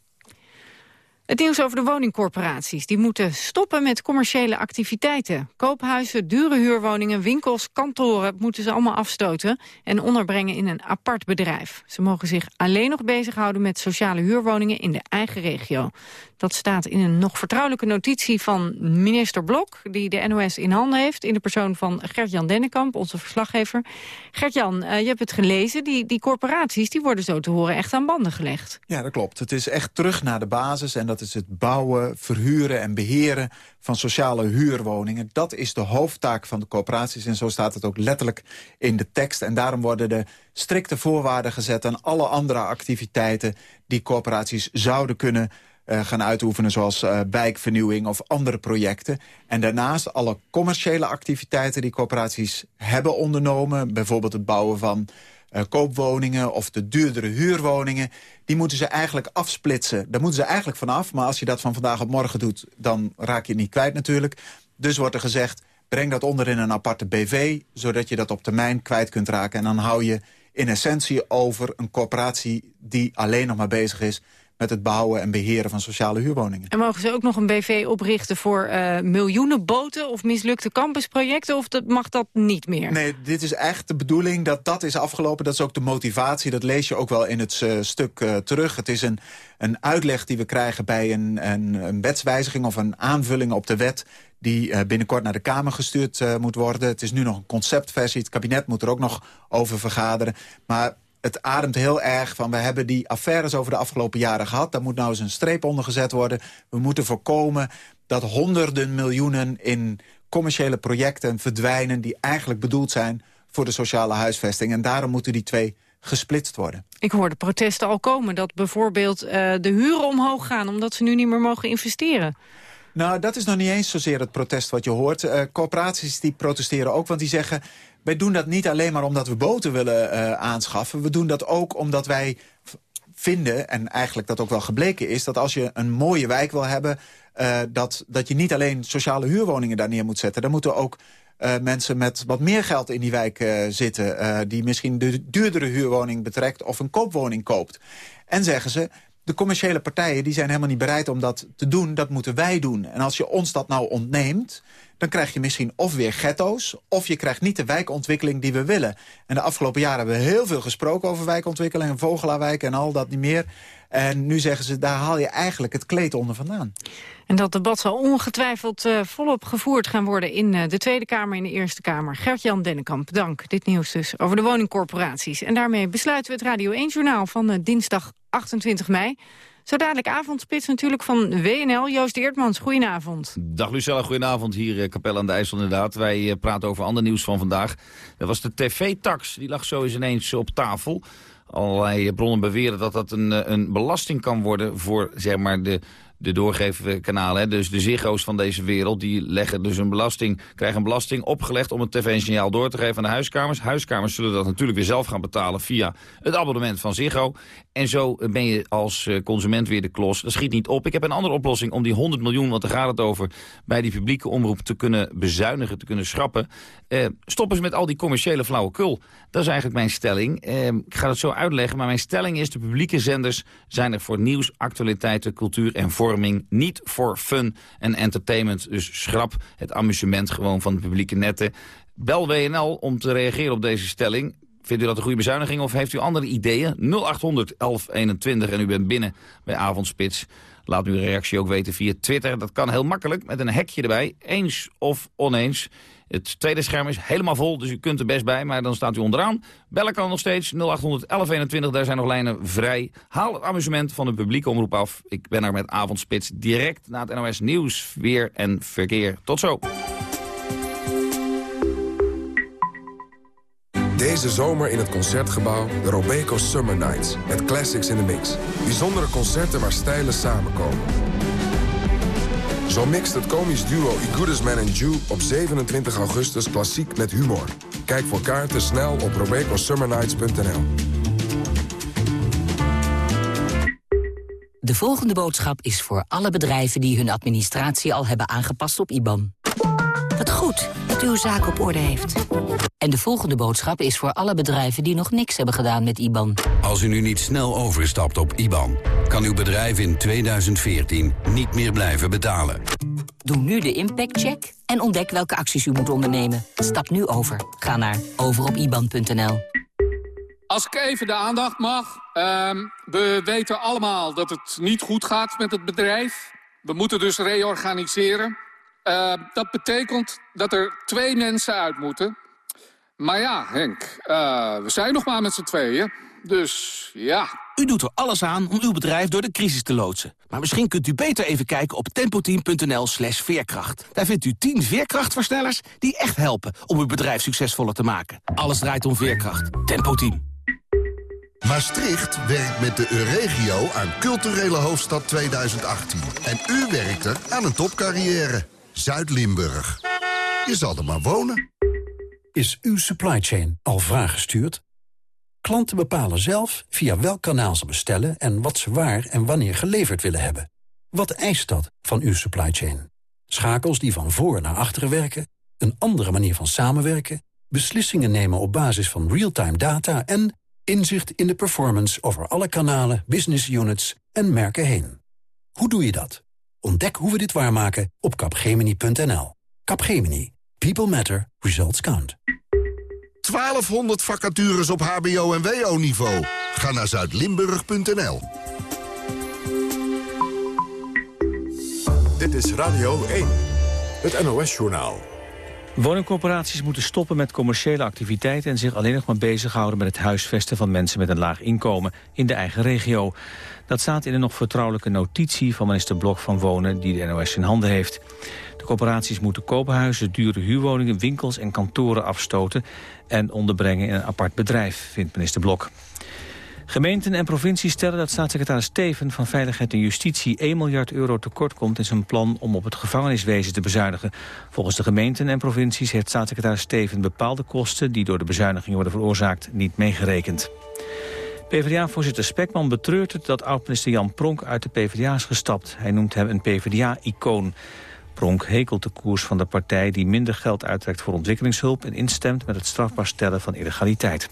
Het nieuws over de woningcorporaties. Die moeten stoppen met commerciële activiteiten. Koophuizen, dure huurwoningen, winkels, kantoren... moeten ze allemaal afstoten en onderbrengen in een apart bedrijf. Ze mogen zich alleen nog bezighouden met sociale huurwoningen... in de eigen regio. Dat staat in een nog vertrouwelijke notitie van minister Blok... die de NOS in handen heeft, in de persoon van Gert-Jan Dennekamp... onze verslaggever. Gert-Jan, uh, je hebt het gelezen. Die, die corporaties die worden zo te horen echt aan banden gelegd. Ja, dat klopt. Het is echt terug naar de basis... en dat is het bouwen, verhuren en beheren van sociale huurwoningen. Dat is de hoofdtaak van de corporaties en zo staat het ook letterlijk in de tekst. En daarom worden de strikte voorwaarden gezet aan alle andere activiteiten... die corporaties zouden kunnen uh, gaan uitoefenen... zoals uh, wijkvernieuwing of andere projecten. En daarnaast alle commerciële activiteiten die corporaties hebben ondernomen... bijvoorbeeld het bouwen van uh, koopwoningen of de duurdere huurwoningen... die moeten ze eigenlijk afsplitsen. Daar moeten ze eigenlijk vanaf, maar als je dat van vandaag op morgen doet... dan raak je het niet kwijt natuurlijk. Dus wordt er gezegd, breng dat onder in een aparte BV... zodat je dat op termijn kwijt kunt raken. En dan hou je in essentie over een corporatie die alleen nog maar bezig is met het bouwen en beheren van sociale huurwoningen. En mogen ze ook nog een BV oprichten voor uh, miljoenen boten of mislukte campusprojecten? Of dat, mag dat niet meer? Nee, dit is echt de bedoeling dat dat is afgelopen. Dat is ook de motivatie. Dat lees je ook wel in het uh, stuk uh, terug. Het is een, een uitleg die we krijgen bij een, een, een wetswijziging of een aanvulling op de wet die binnenkort naar de Kamer gestuurd uh, moet worden. Het is nu nog een conceptversie. Het kabinet moet er ook nog over vergaderen. Maar het ademt heel erg van... we hebben die affaires over de afgelopen jaren gehad. Daar moet nou eens een streep onder gezet worden. We moeten voorkomen dat honderden miljoenen in commerciële projecten verdwijnen... die eigenlijk bedoeld zijn voor de sociale huisvesting. En daarom moeten die twee gesplitst worden. Ik hoor de protesten al komen dat bijvoorbeeld uh, de huren omhoog gaan... omdat ze nu niet meer mogen investeren. Nou, dat is nog niet eens zozeer het protest wat je hoort. Uh, corporaties die protesteren ook, want die zeggen... wij doen dat niet alleen maar omdat we boten willen uh, aanschaffen. We doen dat ook omdat wij vinden, en eigenlijk dat ook wel gebleken is... dat als je een mooie wijk wil hebben... Uh, dat, dat je niet alleen sociale huurwoningen daar neer moet zetten. Dan moeten ook uh, mensen met wat meer geld in die wijk zitten... Die misschien de duurdere huurwoning betrekt of een koopwoning koopt. En zeggen ze, de commerciële partijen die zijn helemaal niet bereid om dat te doen. Dat moeten wij doen. En als je ons dat nou ontneemt dan krijg je misschien of weer ghetto's... of je krijgt niet de wijkontwikkeling die we willen. En de afgelopen jaren hebben we heel veel gesproken over wijkontwikkeling... en Vogelaarwijk en al dat niet meer. En nu zeggen ze, daar haal je eigenlijk het kleed onder vandaan. En dat debat zal ongetwijfeld uh, volop gevoerd gaan worden... in uh, de Tweede Kamer en de Eerste Kamer. Gert-Jan Dennekamp, dank. Dit nieuws dus over de woningcorporaties. En daarmee besluiten we het Radio 1-journaal van uh, dinsdag 28 mei. Zo dadelijk avondspits natuurlijk van WNL. Joost Eertmans, goedenavond. Dag Lucella, goedenavond. Hier Kapel aan de IJssel inderdaad. Wij praten over ander nieuws van vandaag. Dat was de tv-tax. Die lag zo eens ineens op tafel. Allerlei bronnen beweren dat dat een, een belasting kan worden voor zeg maar, de de doorgeefkanalen, dus de ziggo's van deze wereld... die leggen dus een belasting, krijgen een belasting opgelegd om het tv-signaal door te geven aan de huiskamers. Huiskamers zullen dat natuurlijk weer zelf gaan betalen via het abonnement van Ziggo. En zo ben je als eh, consument weer de klos. Dat schiet niet op. Ik heb een andere oplossing om die 100 miljoen, want daar gaat het over... bij die publieke omroep te kunnen bezuinigen, te kunnen schrappen. Eh, stoppen ze met al die commerciële flauwekul. Dat is eigenlijk mijn stelling. Eh, ik ga het zo uitleggen, maar mijn stelling is... de publieke zenders zijn er voor nieuws, actualiteiten, cultuur en niet voor fun en entertainment. Dus schrap het amusement gewoon van de publieke netten. Bel WNL om te reageren op deze stelling. Vindt u dat een goede bezuiniging of heeft u andere ideeën? 0800 1121 en u bent binnen bij Avondspits. Laat uw reactie ook weten via Twitter. Dat kan heel makkelijk met een hekje erbij. Eens of oneens. Het tweede scherm is helemaal vol, dus u kunt er best bij, maar dan staat u onderaan. Bellen kan nog steeds 0800 1121, daar zijn nog lijnen vrij. Haal het amusement van de publieke omroep af. Ik ben er met Avondspits direct na het NOS Nieuws, Weer en Verkeer. Tot zo. Deze zomer in het Concertgebouw de Robeco Summer Nights. Met classics in the mix. Bijzondere concerten waar stijlen samenkomen. Zo mixt het komisch duo I Goodest Man and Jew op 27 augustus klassiek met humor. Kijk voor kaarten snel op robecosummernights.nl. De volgende boodschap is voor alle bedrijven die hun administratie al hebben aangepast op IBAN. Wat goed dat u uw zaak op orde heeft. En de volgende boodschap is voor alle bedrijven die nog niks hebben gedaan met IBAN. Als u nu niet snel overstapt op IBAN... kan uw bedrijf in 2014 niet meer blijven betalen. Doe nu de impactcheck en ontdek welke acties u moet ondernemen. Stap nu over. Ga naar overopiban.nl. Als ik even de aandacht mag. Ehm, we weten allemaal dat het niet goed gaat met het bedrijf. We moeten dus reorganiseren. Uh, dat betekent dat er twee mensen uit moeten. Maar ja, Henk, uh, we zijn nog maar met z'n tweeën. Dus ja. U doet er alles aan om uw bedrijf door de crisis te loodsen. Maar misschien kunt u beter even kijken op tempoteam.nl slash veerkracht. Daar vindt u 10 veerkrachtversnellers die echt helpen om uw bedrijf succesvoller te maken. Alles draait om veerkracht. Tempo Team. Maastricht werkt met de Euregio aan Culturele Hoofdstad 2018. En u werkt er aan een topcarrière. Zuid-Limburg. Je zal er maar wonen. Is uw supply chain al vraag gestuurd? Klanten bepalen zelf via welk kanaal ze bestellen... en wat ze waar en wanneer geleverd willen hebben. Wat eist dat van uw supply chain? Schakels die van voor naar achteren werken? Een andere manier van samenwerken? Beslissingen nemen op basis van real-time data... en inzicht in de performance over alle kanalen, business units en merken heen. Hoe doe je dat? Ontdek hoe we dit waarmaken op capgemini.nl. Capgemini. People matter. Results count. 1200 vacatures op hbo- en wo-niveau. Ga naar zuidlimburg.nl. Dit is Radio 1. Het NOS-journaal. Woningcorporaties moeten stoppen met commerciële activiteiten... en zich alleen nog maar bezighouden met het huisvesten van mensen met een laag inkomen in de eigen regio. Dat staat in een nog vertrouwelijke notitie van minister Blok van Wonen die de NOS in handen heeft. De corporaties moeten koophuizen, dure huurwoningen, winkels en kantoren afstoten... en onderbrengen in een apart bedrijf, vindt minister Blok. Gemeenten en provincies stellen dat staatssecretaris Steven van Veiligheid en Justitie 1 miljard euro tekort komt in zijn plan om op het gevangeniswezen te bezuinigen. Volgens de gemeenten en provincies heeft staatssecretaris Steven bepaalde kosten die door de bezuinigingen worden veroorzaakt niet meegerekend. PvdA-voorzitter Spekman betreurt het dat oud-minister Jan Pronk uit de PvdA is gestapt. Hij noemt hem een PvdA-icoon. Pronk hekelt de koers van de partij die minder geld uittrekt voor ontwikkelingshulp... en instemt met het strafbaar stellen van illegaliteit.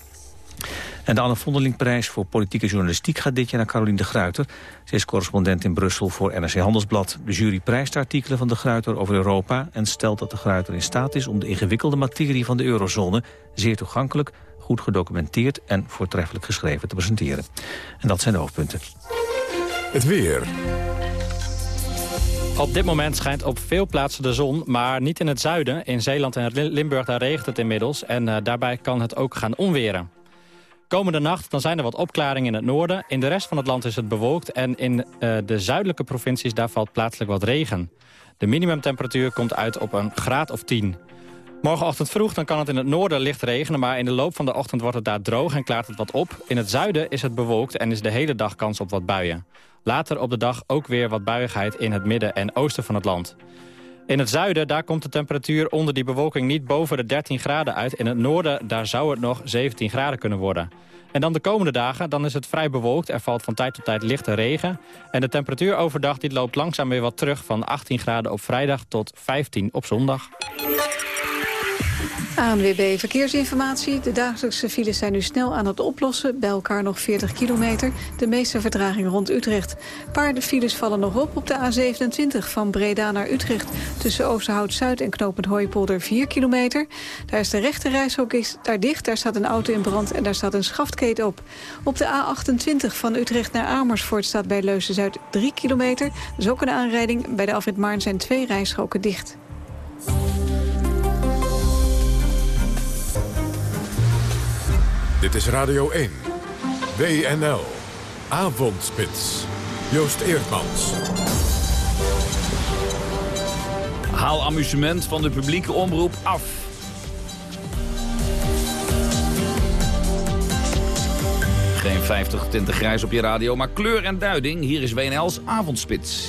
En de Anne Vondelingprijs voor politieke journalistiek gaat dit jaar naar Caroline de Gruiter. Ze is correspondent in Brussel voor NRC Handelsblad. De jury prijst de artikelen van de Gruiter over Europa... en stelt dat de Gruiter in staat is om de ingewikkelde materie van de eurozone... zeer toegankelijk, goed gedocumenteerd en voortreffelijk geschreven te presenteren. En dat zijn de hoofdpunten. Het weer. Op dit moment schijnt op veel plaatsen de zon, maar niet in het zuiden. In Zeeland en Limburg daar regent het inmiddels en uh, daarbij kan het ook gaan onweren. Komende nacht dan zijn er wat opklaringen in het noorden. In de rest van het land is het bewolkt en in uh, de zuidelijke provincies daar valt plaatselijk wat regen. De minimumtemperatuur komt uit op een graad of 10. Morgenochtend vroeg dan kan het in het noorden licht regenen... maar in de loop van de ochtend wordt het daar droog en klaart het wat op. In het zuiden is het bewolkt en is de hele dag kans op wat buien. Later op de dag ook weer wat buiigheid in het midden en oosten van het land. In het zuiden daar komt de temperatuur onder die bewolking niet boven de 13 graden uit. In het noorden daar zou het nog 17 graden kunnen worden. En dan de komende dagen, dan is het vrij bewolkt. Er valt van tijd tot tijd lichte regen. En de temperatuur overdag die loopt langzaam weer wat terug... van 18 graden op vrijdag tot 15 op zondag. ANWB Verkeersinformatie. De dagelijkse files zijn nu snel aan het oplossen. Bij elkaar nog 40 kilometer. De meeste vertraging rond Utrecht. Paardenfiles vallen nog op op de A27 van Breda naar Utrecht. Tussen Oosterhout-Zuid en Knopend Hooipolder 4 kilometer. Daar is de rechte reishok is daar dicht. Daar staat een auto in brand en daar staat een schaftketen op. Op de A28 van Utrecht naar Amersfoort staat bij Leusen-Zuid 3 kilometer. Dat is ook een aanrijding. Bij de afrit Maarn zijn twee rijstroken dicht. Dit is Radio 1. WNL. Avondspits. Joost Eerdmans. Haal amusement van de publieke omroep af. Geen 50 tinten grijs op je radio, maar kleur en duiding. Hier is WNL's Avondspits.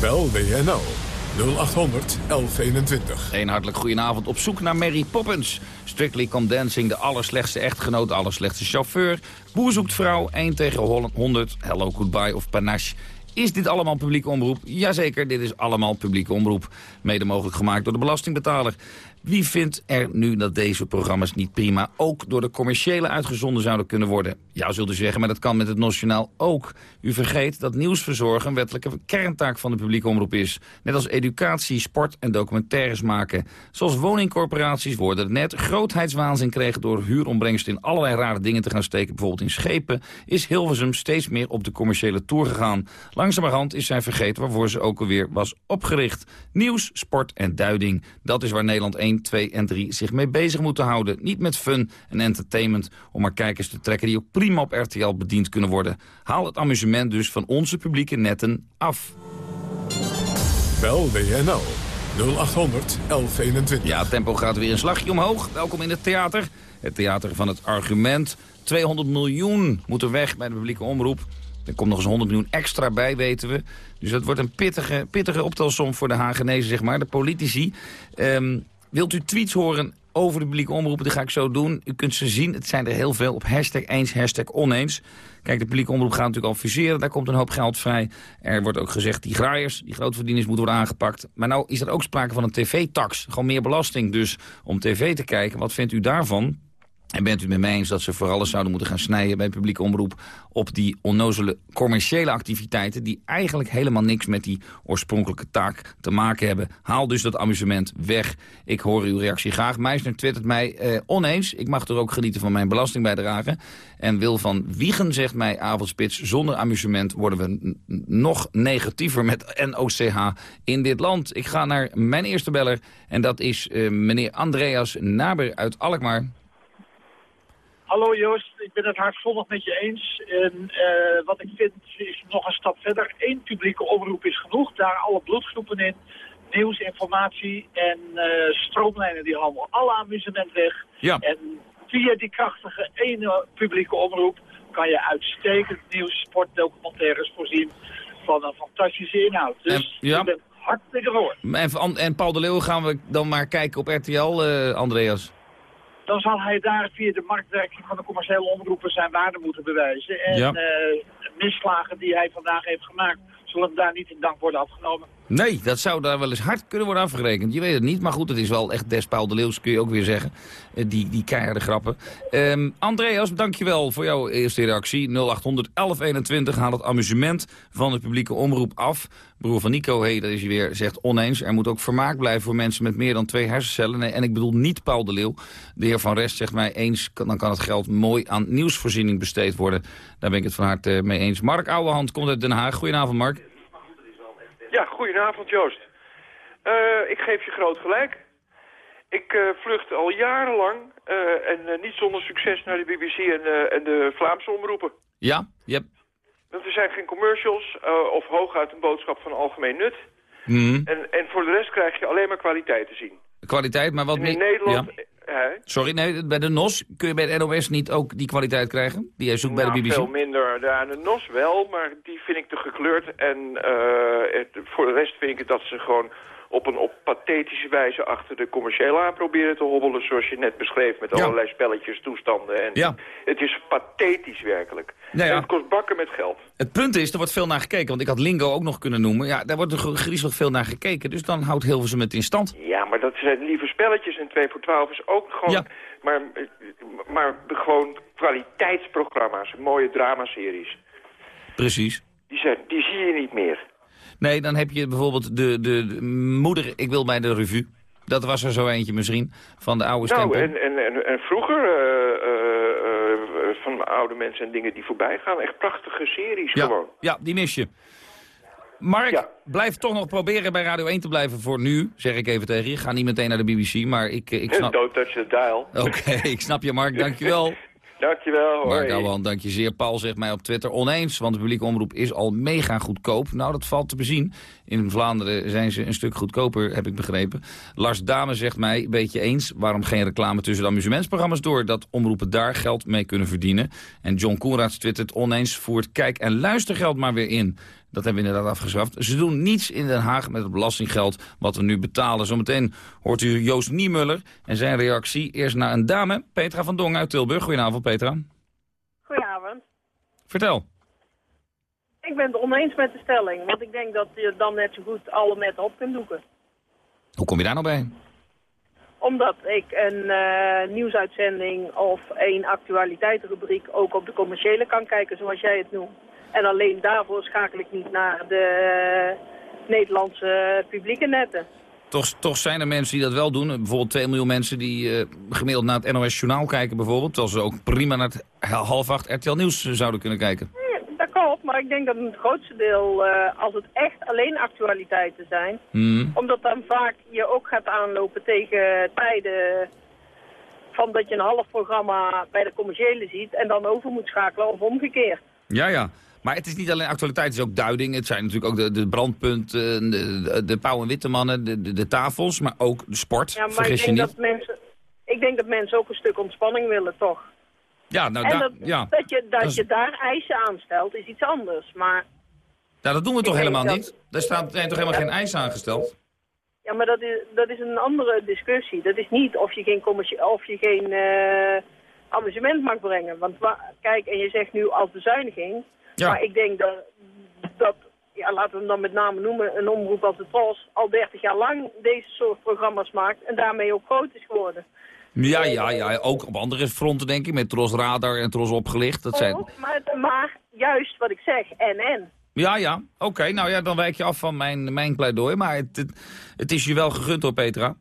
Bel WNL 0800 1121. Een hartelijk goedenavond op zoek naar Mary Poppins. Strictly Come Dancing, de allerslechtste echtgenoot, de allerslechtste chauffeur. Boer zoekt vrouw, 1 tegen 100, Hello Goodbye of Panache. Is dit allemaal publieke omroep? Jazeker, dit is allemaal publieke omroep. Mede mogelijk gemaakt door de belastingbetaler. Wie vindt er nu dat deze programma's niet prima ook door de commerciële uitgezonden zouden kunnen worden? Ja, zult u zeggen, maar dat kan met het Nationaal ook. U vergeet dat nieuwsverzorgen een wettelijke kerntaak van de publieke omroep is. Net als educatie, sport en documentaires maken. Zoals woningcorporaties worden net grootheidswaanzin kregen door huurontbrengst in allerlei rare dingen te gaan steken, bijvoorbeeld in schepen, is Hilversum steeds meer op de commerciële tour gegaan. Langzamerhand is zij vergeten waarvoor ze ook alweer was opgericht. Nieuws, sport en duiding. Dat is waar Nederland 1 1, 2 en 3 zich mee bezig moeten houden. Niet met fun en entertainment om maar kijkers te trekken... die ook prima op RTL bediend kunnen worden. Haal het amusement dus van onze publieke netten af. Bel WNL 0800 1121. Ja, het tempo gaat weer een slagje omhoog. Welkom in het theater. Het theater van het argument. 200 miljoen moeten weg bij de publieke omroep. Er komt nog eens 100 miljoen extra bij, weten we. Dus dat wordt een pittige, pittige optelsom voor de Hagenezen, zeg maar. De politici. Um, Wilt u tweets horen over de publieke omroepen? Dat ga ik zo doen. U kunt ze zien. Het zijn er heel veel op hashtag eens, hashtag oneens. Kijk, de publieke omroep gaat natuurlijk al fuseren. Daar komt een hoop geld vrij. Er wordt ook gezegd, die graaiers, die grootverdieners moeten worden aangepakt. Maar nou is er ook sprake van een tv-tax. Gewoon meer belasting dus om tv te kijken. Wat vindt u daarvan? En bent u met mij eens dat ze voor alles zouden moeten gaan snijden bij publieke omroep op die onnozele commerciële activiteiten die eigenlijk helemaal niks met die oorspronkelijke taak te maken hebben. Haal dus dat amusement weg. Ik hoor uw reactie graag. Meisner twittert mij eh, oneens. Ik mag er ook genieten van mijn belastingbijdrage. En Wil van Wiegen zegt mij avondspits. Zonder amusement worden we nog negatiever met NOCH in dit land. Ik ga naar mijn eerste beller en dat is uh, meneer Andreas Naber uit Alkmaar. Hallo Joost, ik ben het hardvondig met je eens. En uh, wat ik vind is nog een stap verder. Eén publieke omroep is genoeg. Daar alle bloedgroepen in. Nieuws, informatie en uh, stroomlijnen die houden alle amusement weg. Ja. En via die krachtige ene publieke omroep kan je uitstekend nieuws, sport, documentaires voorzien van een fantastische inhoud. Dus en, ja. ik ben hartstikke voor. En, en Paul de Leeuw gaan we dan maar kijken op RTL, uh, Andreas? Dan zal hij daar via de marktwerking van de commerciële omroepen zijn waarde moeten bewijzen. En ja. uh, misslagen die hij vandaag heeft gemaakt, zullen daar niet in dank worden afgenomen. Nee, dat zou daar wel eens hard kunnen worden afgerekend. Je weet het niet, maar goed, het is wel echt des Paul de Leeuws, kun je ook weer zeggen. Uh, die, die keiharde grappen. Um, Andreas, dankjewel voor jouw eerste reactie. 0800 1121 haal het amusement van de publieke omroep af. Broer van Nico, hey, dat is je weer, zegt oneens. Er moet ook vermaak blijven voor mensen met meer dan twee hersencellen. Nee, en ik bedoel niet Paul de Leeuw. De heer Van Rest zegt mij eens, dan kan het geld mooi aan nieuwsvoorziening besteed worden. Daar ben ik het van harte mee eens. Mark Ouwehand komt uit Den Haag. Goedenavond, Mark. Ja, goedenavond Joost. Uh, ik geef je groot gelijk. Ik uh, vlucht al jarenlang uh, en niet zonder succes naar de BBC en, en de Vlaamse omroepen. Ja, je hebt... Want er zijn geen commercials of hooguit een boodschap van algemeen nut. Mm. En, en voor de rest krijg je alleen maar kwaliteit te zien. Kwaliteit, maar wat en in Nederland... Ja. Sorry, nee, bij de NOS kun je bij de NOS niet ook die kwaliteit krijgen? Die jij zoekt nou, bij de BBC? veel minder. Ja, de NOS wel, maar die vind ik te gekleurd. En uh, het, voor de rest vind ik het dat ze gewoon op een op pathetische wijze achter de commerciële aan proberen te hobbelen... zoals je net beschreef, met Ja. allerlei spelletjes, toestanden. En Ja. Het is pathetisch werkelijk. Nou ja. En het kost bakken met geld. Het punt is, er wordt veel naar gekeken. Want ik had Lingo ook nog kunnen noemen. Ja, daar wordt er griezelig veel naar gekeken. Dus dan houdt Hilversum het in stand. Ja, maar dat zijn lieve spelletjes en 2 voor 12 is ook gewoon... Ja. Maar, maar gewoon kwaliteitsprogramma's, mooie dramaseries. Precies. Die, zijn, die zie je niet meer. Nee, dan heb je bijvoorbeeld de, de, de moeder... Ik wil bij de revue. Dat was er zo eentje misschien. Van de oude Nou, stempel. en, en, en, en vroeger eh, eh, eh, van oude mensen en dingen die voorbij gaan. Echt prachtige series ja, gewoon. ja, die mis je. Mark, blijf toch nog proberen bij Radio 1 te blijven voor nu, zeg ik even tegen je. Ga niet meteen naar de BBC, maar ik, ik snap... Don't touch the dial. Oké, ik snap je Mark, dankjewel. Dankjewel, hoi. Mark dank je zeer. Paul zegt mij op Twitter oneens, want de publieke omroep is al mega goedkoop. Nou, dat valt te bezien. In Vlaanderen zijn ze een stuk goedkoper, heb ik begrepen. Lars Dame zegt mij, beetje eens, waarom geen reclame tussen de amusementsprogramma's door, dat omroepen daar geld mee kunnen verdienen. En John Koenraads twittert oneens, voert kijk- en luistergeld maar weer in. Dat hebben we inderdaad afgeschaft. Ze doen niets in Den Haag met het belastinggeld wat we nu betalen. Zometeen hoort u Joost Niemuller en zijn reactie. Eerst naar een dame, Petra van Dongen uit Tilburg. Goedenavond, Petra. Goedenavond. Vertel. Ik ben het oneens met de stelling, want ik denk dat je dan net zo goed alle netten op kunt doeken. Hoe kom je daar nou bij? Omdat ik een eh, nieuwsuitzending of een actualiteitenrubriek ook op de commerciële kan kijken, zoals jij het noemt. En alleen daarvoor schakel ik niet naar de eh, Nederlandse publieke netten. Toch, toch zijn er mensen die dat wel doen. Bijvoorbeeld 2 miljoen mensen die eh, gemiddeld naar het NOS Journaal kijken bijvoorbeeld. Terwijl ze ook prima naar het half acht RTL Nieuws zouden kunnen kijken. Ja, dat klopt, maar ik denk dat het grootste deel, eh, als het echt alleen actualiteiten zijn, Hmm. omdat dan vaak je ook gaat aanlopen tegen tijden van dat je een half programma bij de commerciële ziet en dan over moet schakelen of omgekeerd. Ja, ja. Maar het is niet alleen actualiteit, het is ook duiding. Het zijn natuurlijk ook de, de brandpunten, de, de, Pauw en Wittemannen, de, de, de tafels, maar ook de sport. Ja, maar ik Vergis je denk, niet. dat mensen, ik denk dat mensen ook een stuk ontspanning willen, toch? Ja, nou, en da- dat, ja. dat, je, dat, Dat is- je daar eisen aan stelt is iets anders. Maar, Nou, dat doen we toch Ik helemaal dat- niet? Daar staan zijn toch helemaal Ja. geen eisen aangesteld? ja, maar dat, is, dat is een andere discussie. Dat is niet of je geen, of je geen eh, amusement mag brengen. Want wa- kijk, en je zegt nu als bezuiniging. Ja. Maar ik denk dat, dat ja, laten we hem dan met name noemen, een omroep als de Tros al 30 jaar lang deze soort programma's maakt en daarmee ook groot is geworden. Ja, ja, ja. Ook op andere fronten, denk ik, met Tros Radar en Tros Opgelicht. Dat zijn... Ook, maar, maar juist wat ik zeg, en en. Ja, ja. Oké, nou ja, dan wijk je af van mijn, mijn pleidooi. Maar het, het, het is je wel gegund hoor, Petra.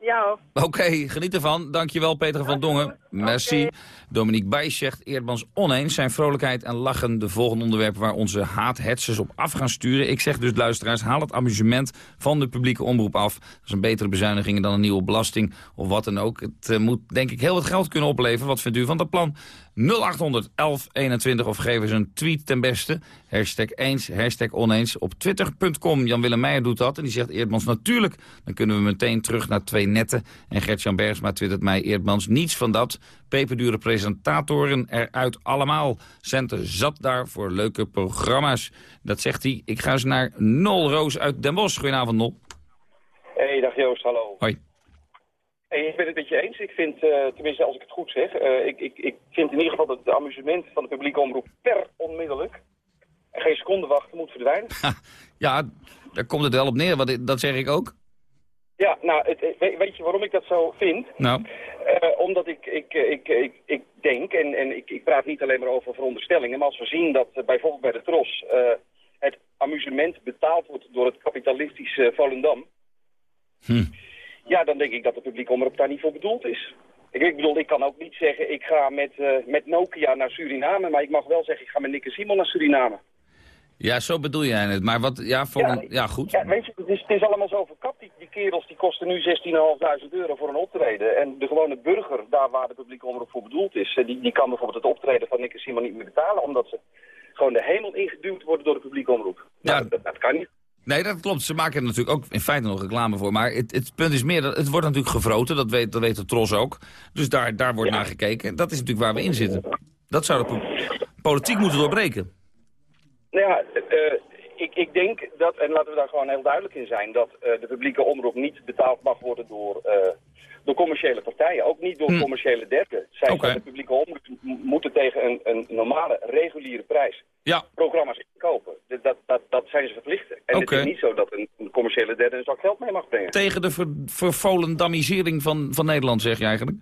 Ja hoor. Oké, geniet ervan. Dankjewel, Petra van Dongen. Merci. Dominique Bijs zegt Eerdmans oneens. Zijn vrolijkheid en lachen de volgende onderwerpen... waar onze haathetsers op af gaan sturen. Ik zeg dus, luisteraars, haal het amusement van de publieke omroep af. Dat is een betere bezuiniging dan een nieuwe belasting of wat dan ook. Het eh, moet denk ik heel wat geld kunnen opleveren. Wat vindt u van dat plan? 0800 1121 of geef eens een tweet ten beste. Hashtag eens, hashtag oneens. Op twitter.com, Jan-Willem Meijer doet dat. En die zegt Eerdmans natuurlijk. Dan kunnen we meteen terug naar twee netten. En Gert-Jan Bergsma twittert mij Eerdmans niets van dat. Peperdure presentatoren eruit allemaal. Centen zat daar voor leuke programma's. Dat zegt hij. Ik ga eens naar Nol Roos uit Den Bosch. Goedenavond, Nol. Hey, dag Joost, hallo. Hoi. Hey, ik ben het met je eens. Ik vind, eh, tenminste als ik het goed zeg, eh, ik, ik, ik vind in ieder geval dat het amusement van de publieke omroep per onmiddellijk en geen seconde wachten moet verdwijnen. Ja, daar komt het wel op neer. Want dat zeg ik ook. Ja, nou, het, weet, je waarom ik dat zo vind? Nou, Eh, omdat ik, ik, ik, ik, ik denk, en, en ik, ik praat niet alleen maar over veronderstellingen, maar als we zien dat eh, bijvoorbeeld bij de Tros eh, het amusement betaald wordt door het kapitalistische Volendam, Hm. ja, dan denk ik dat de publieke omroep daar niet voor bedoeld is. Ik, ik bedoel, ik kan ook niet zeggen, ik ga met, met Nokia naar Suriname, maar ik mag wel zeggen, ik ga met Nick en Simon naar Suriname. Ja, zo bedoel jij het. Maar wat, ja, voor een, ja goed. Ja, weet je, het is, het is allemaal zo verkapt. Die, die kerels die kosten nu 16.500 euro voor een optreden. En de gewone burger, daar waar de publieke omroep voor bedoeld is, eh, die, die kan bijvoorbeeld het optreden van Nick en Simon niet meer betalen, omdat ze gewoon de hemel ingeduwd worden door de publieke omroep. Ja, dat, dat kan niet. Nee, dat klopt. Ze maken er natuurlijk ook in feite nog reclame voor. Maar het, het punt is meer, dat het wordt natuurlijk gevroten. Dat weet, dat weet de Tros ook. Dus daar, daar wordt naar gekeken. Dat is natuurlijk waar we in zitten. Dat zou de po- politiek moeten doorbreken. Nou ja, eh, ik, ik denk dat, en laten we daar gewoon heel duidelijk in zijn, dat eh, de publieke omroep niet betaald mag worden door, eh, door commerciële partijen. Ook niet door Hm. commerciële derden. Zij van de publieke omroep moeten tegen een, een normale, reguliere prijs Ja. programma's inkopen. Dat, dat, dat, zijn ze verplicht. En het is niet zo dat een, een commerciële derde een zak geld mee mag brengen. Tegen de ver, vervolendamisering van, van Nederland, zeg je eigenlijk.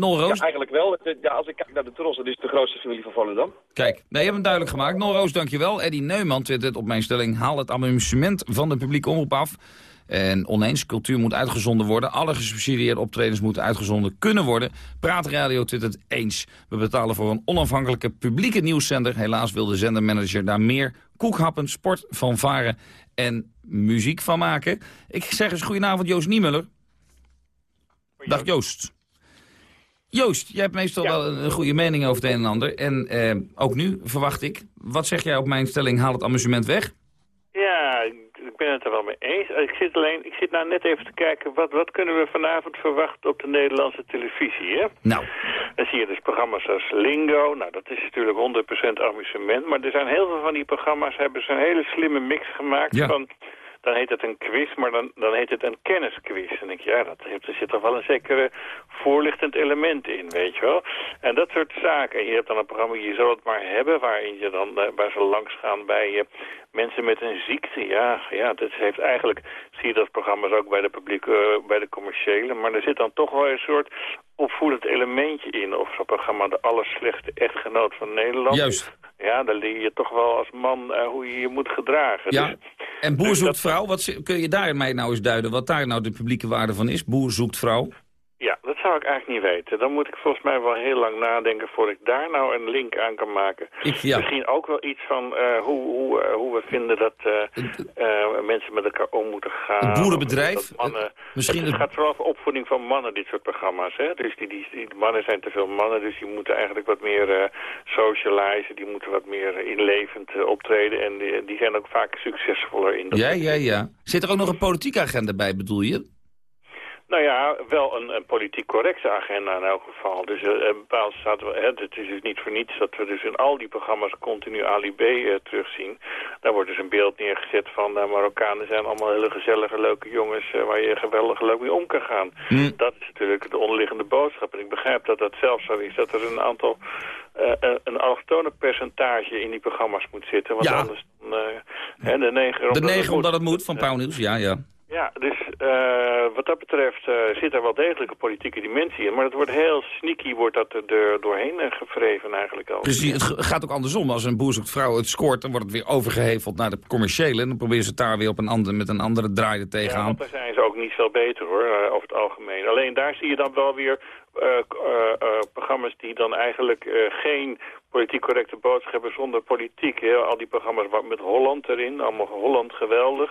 Roos, Ja, eigenlijk wel. Ja, als ik kijk naar de Tros, dat is de grootste familie van Volendam. kijk. Nee, je hebt hem duidelijk gemaakt. Nol Roos, dankjewel. Eddie Neumann twittert op mijn stelling... haal het amusement van de publieke omroep af. En oneens, cultuur moet uitgezonden worden. Alle gesubsidieerde optredens moeten uitgezonden kunnen worden. Praatradio twittert eens. We betalen voor een onafhankelijke publieke nieuwszender. Helaas wil de zendermanager daar meer koekhappen, sport, fanfare en muziek van maken. Ik zeg eens goedenavond Joost Niemuller. Dag Joost. Joost, jij hebt meestal wel een, een goede mening over het een en ander. En eh, ook nu verwacht ik. Wat zeg jij op mijn stelling, haal het amusement weg? Ja, ik ben het er wel mee eens. Ik zit alleen, ik zit nou net even te kijken, wat, wat kunnen we vanavond verwachten op de Nederlandse televisie, hè? Nou. Dan zie je dus programma's als Lingo, nou dat is natuurlijk 100% amusement, maar er zijn heel veel van die programma's hebben ze een hele slimme mix gemaakt Ja. van dan heet het een quiz, maar dan, dan heet het een kennisquiz. En ik, ja, dat heeft, er zit toch wel een zekere voorlichtend element in, weet je wel. En dat soort zaken. En je hebt dan een programma, je zal het maar hebben, waarin je dan, uh, waar ze langs gaan bij uh, mensen met een ziekte. Ja, ja, dat heeft eigenlijk, zie je dat programma's ook bij de publieke, uh, bij de commerciële, maar er zit dan toch wel een soort opvoedend elementje in. Of zo'n programma De Allerslechte Echtgenoot van Nederland. Juist. Ja, dan leer je toch wel als man uh, hoe je je moet gedragen. Ja, dus, en boer zoekt vrouw, wat, kun je daar mij nou eens duiden wat daar nou de publieke waarde van is? Boer zoekt vrouw? Ja, dat zou ik eigenlijk niet weten. Dan moet ik volgens mij wel heel lang nadenken voordat ik daar nou een link aan kan maken. Ik, ja. Misschien ook wel iets van uh, hoe, hoe, uh, hoe we vinden dat uh, mensen met elkaar om moeten gaan. Het boerenbedrijf? Mannen, misschien het gaat vooral over opvoeding van mannen, dit soort programma's. Hè? Dus die, die, die mannen zijn te veel mannen, dus die moeten eigenlijk wat meer socializen. Die moeten wat meer inlevend optreden. En die, die, zijn ook vaak succesvoller in dat. Ja, ja, ja. Zit er ook nog een politieke agenda bij, bedoel je? Nou ja, wel een, een, politiek correcte agenda in elk geval. Dus uh, bepaald staat, hè, het is dus niet voor niets dat we dus in al die programma's continu Ali B uh, terugzien. Daar wordt dus een beeld neergezet van de Marokkanen zijn allemaal hele gezellige, leuke jongens uh, waar je geweldig leuk mee om kan gaan. Mm. Dat is natuurlijk de onderliggende boodschap. En ik begrijp dat dat zelfs zo is, dat er een aantal, een allochtone percentage in die programma's moet zitten. Want ja. anders, hè, de negen, de negen omdat het moet van Pauw Nieuws, ja, ja. Ja, dus uh, wat dat betreft uh, zit er wel degelijk een politieke dimensie in. Maar het wordt heel sneaky, wordt dat er doorheen uh, gevreven eigenlijk al. Precies, het gaat ook andersom. Als een boer zoekt vrouw het scoort, dan wordt het weer overgeheveld naar de commerciële. En dan proberen ze het daar weer op een andere, met een andere draai er tegenaan. Ja, want daar zijn ze ook niet veel beter hoor, over het algemeen. Alleen daar zie je dan wel weer programma's die dan eigenlijk geen politiek correcte boodschap hebben zonder politiek. Hè? Al die programma's met Holland erin, allemaal Holland geweldig.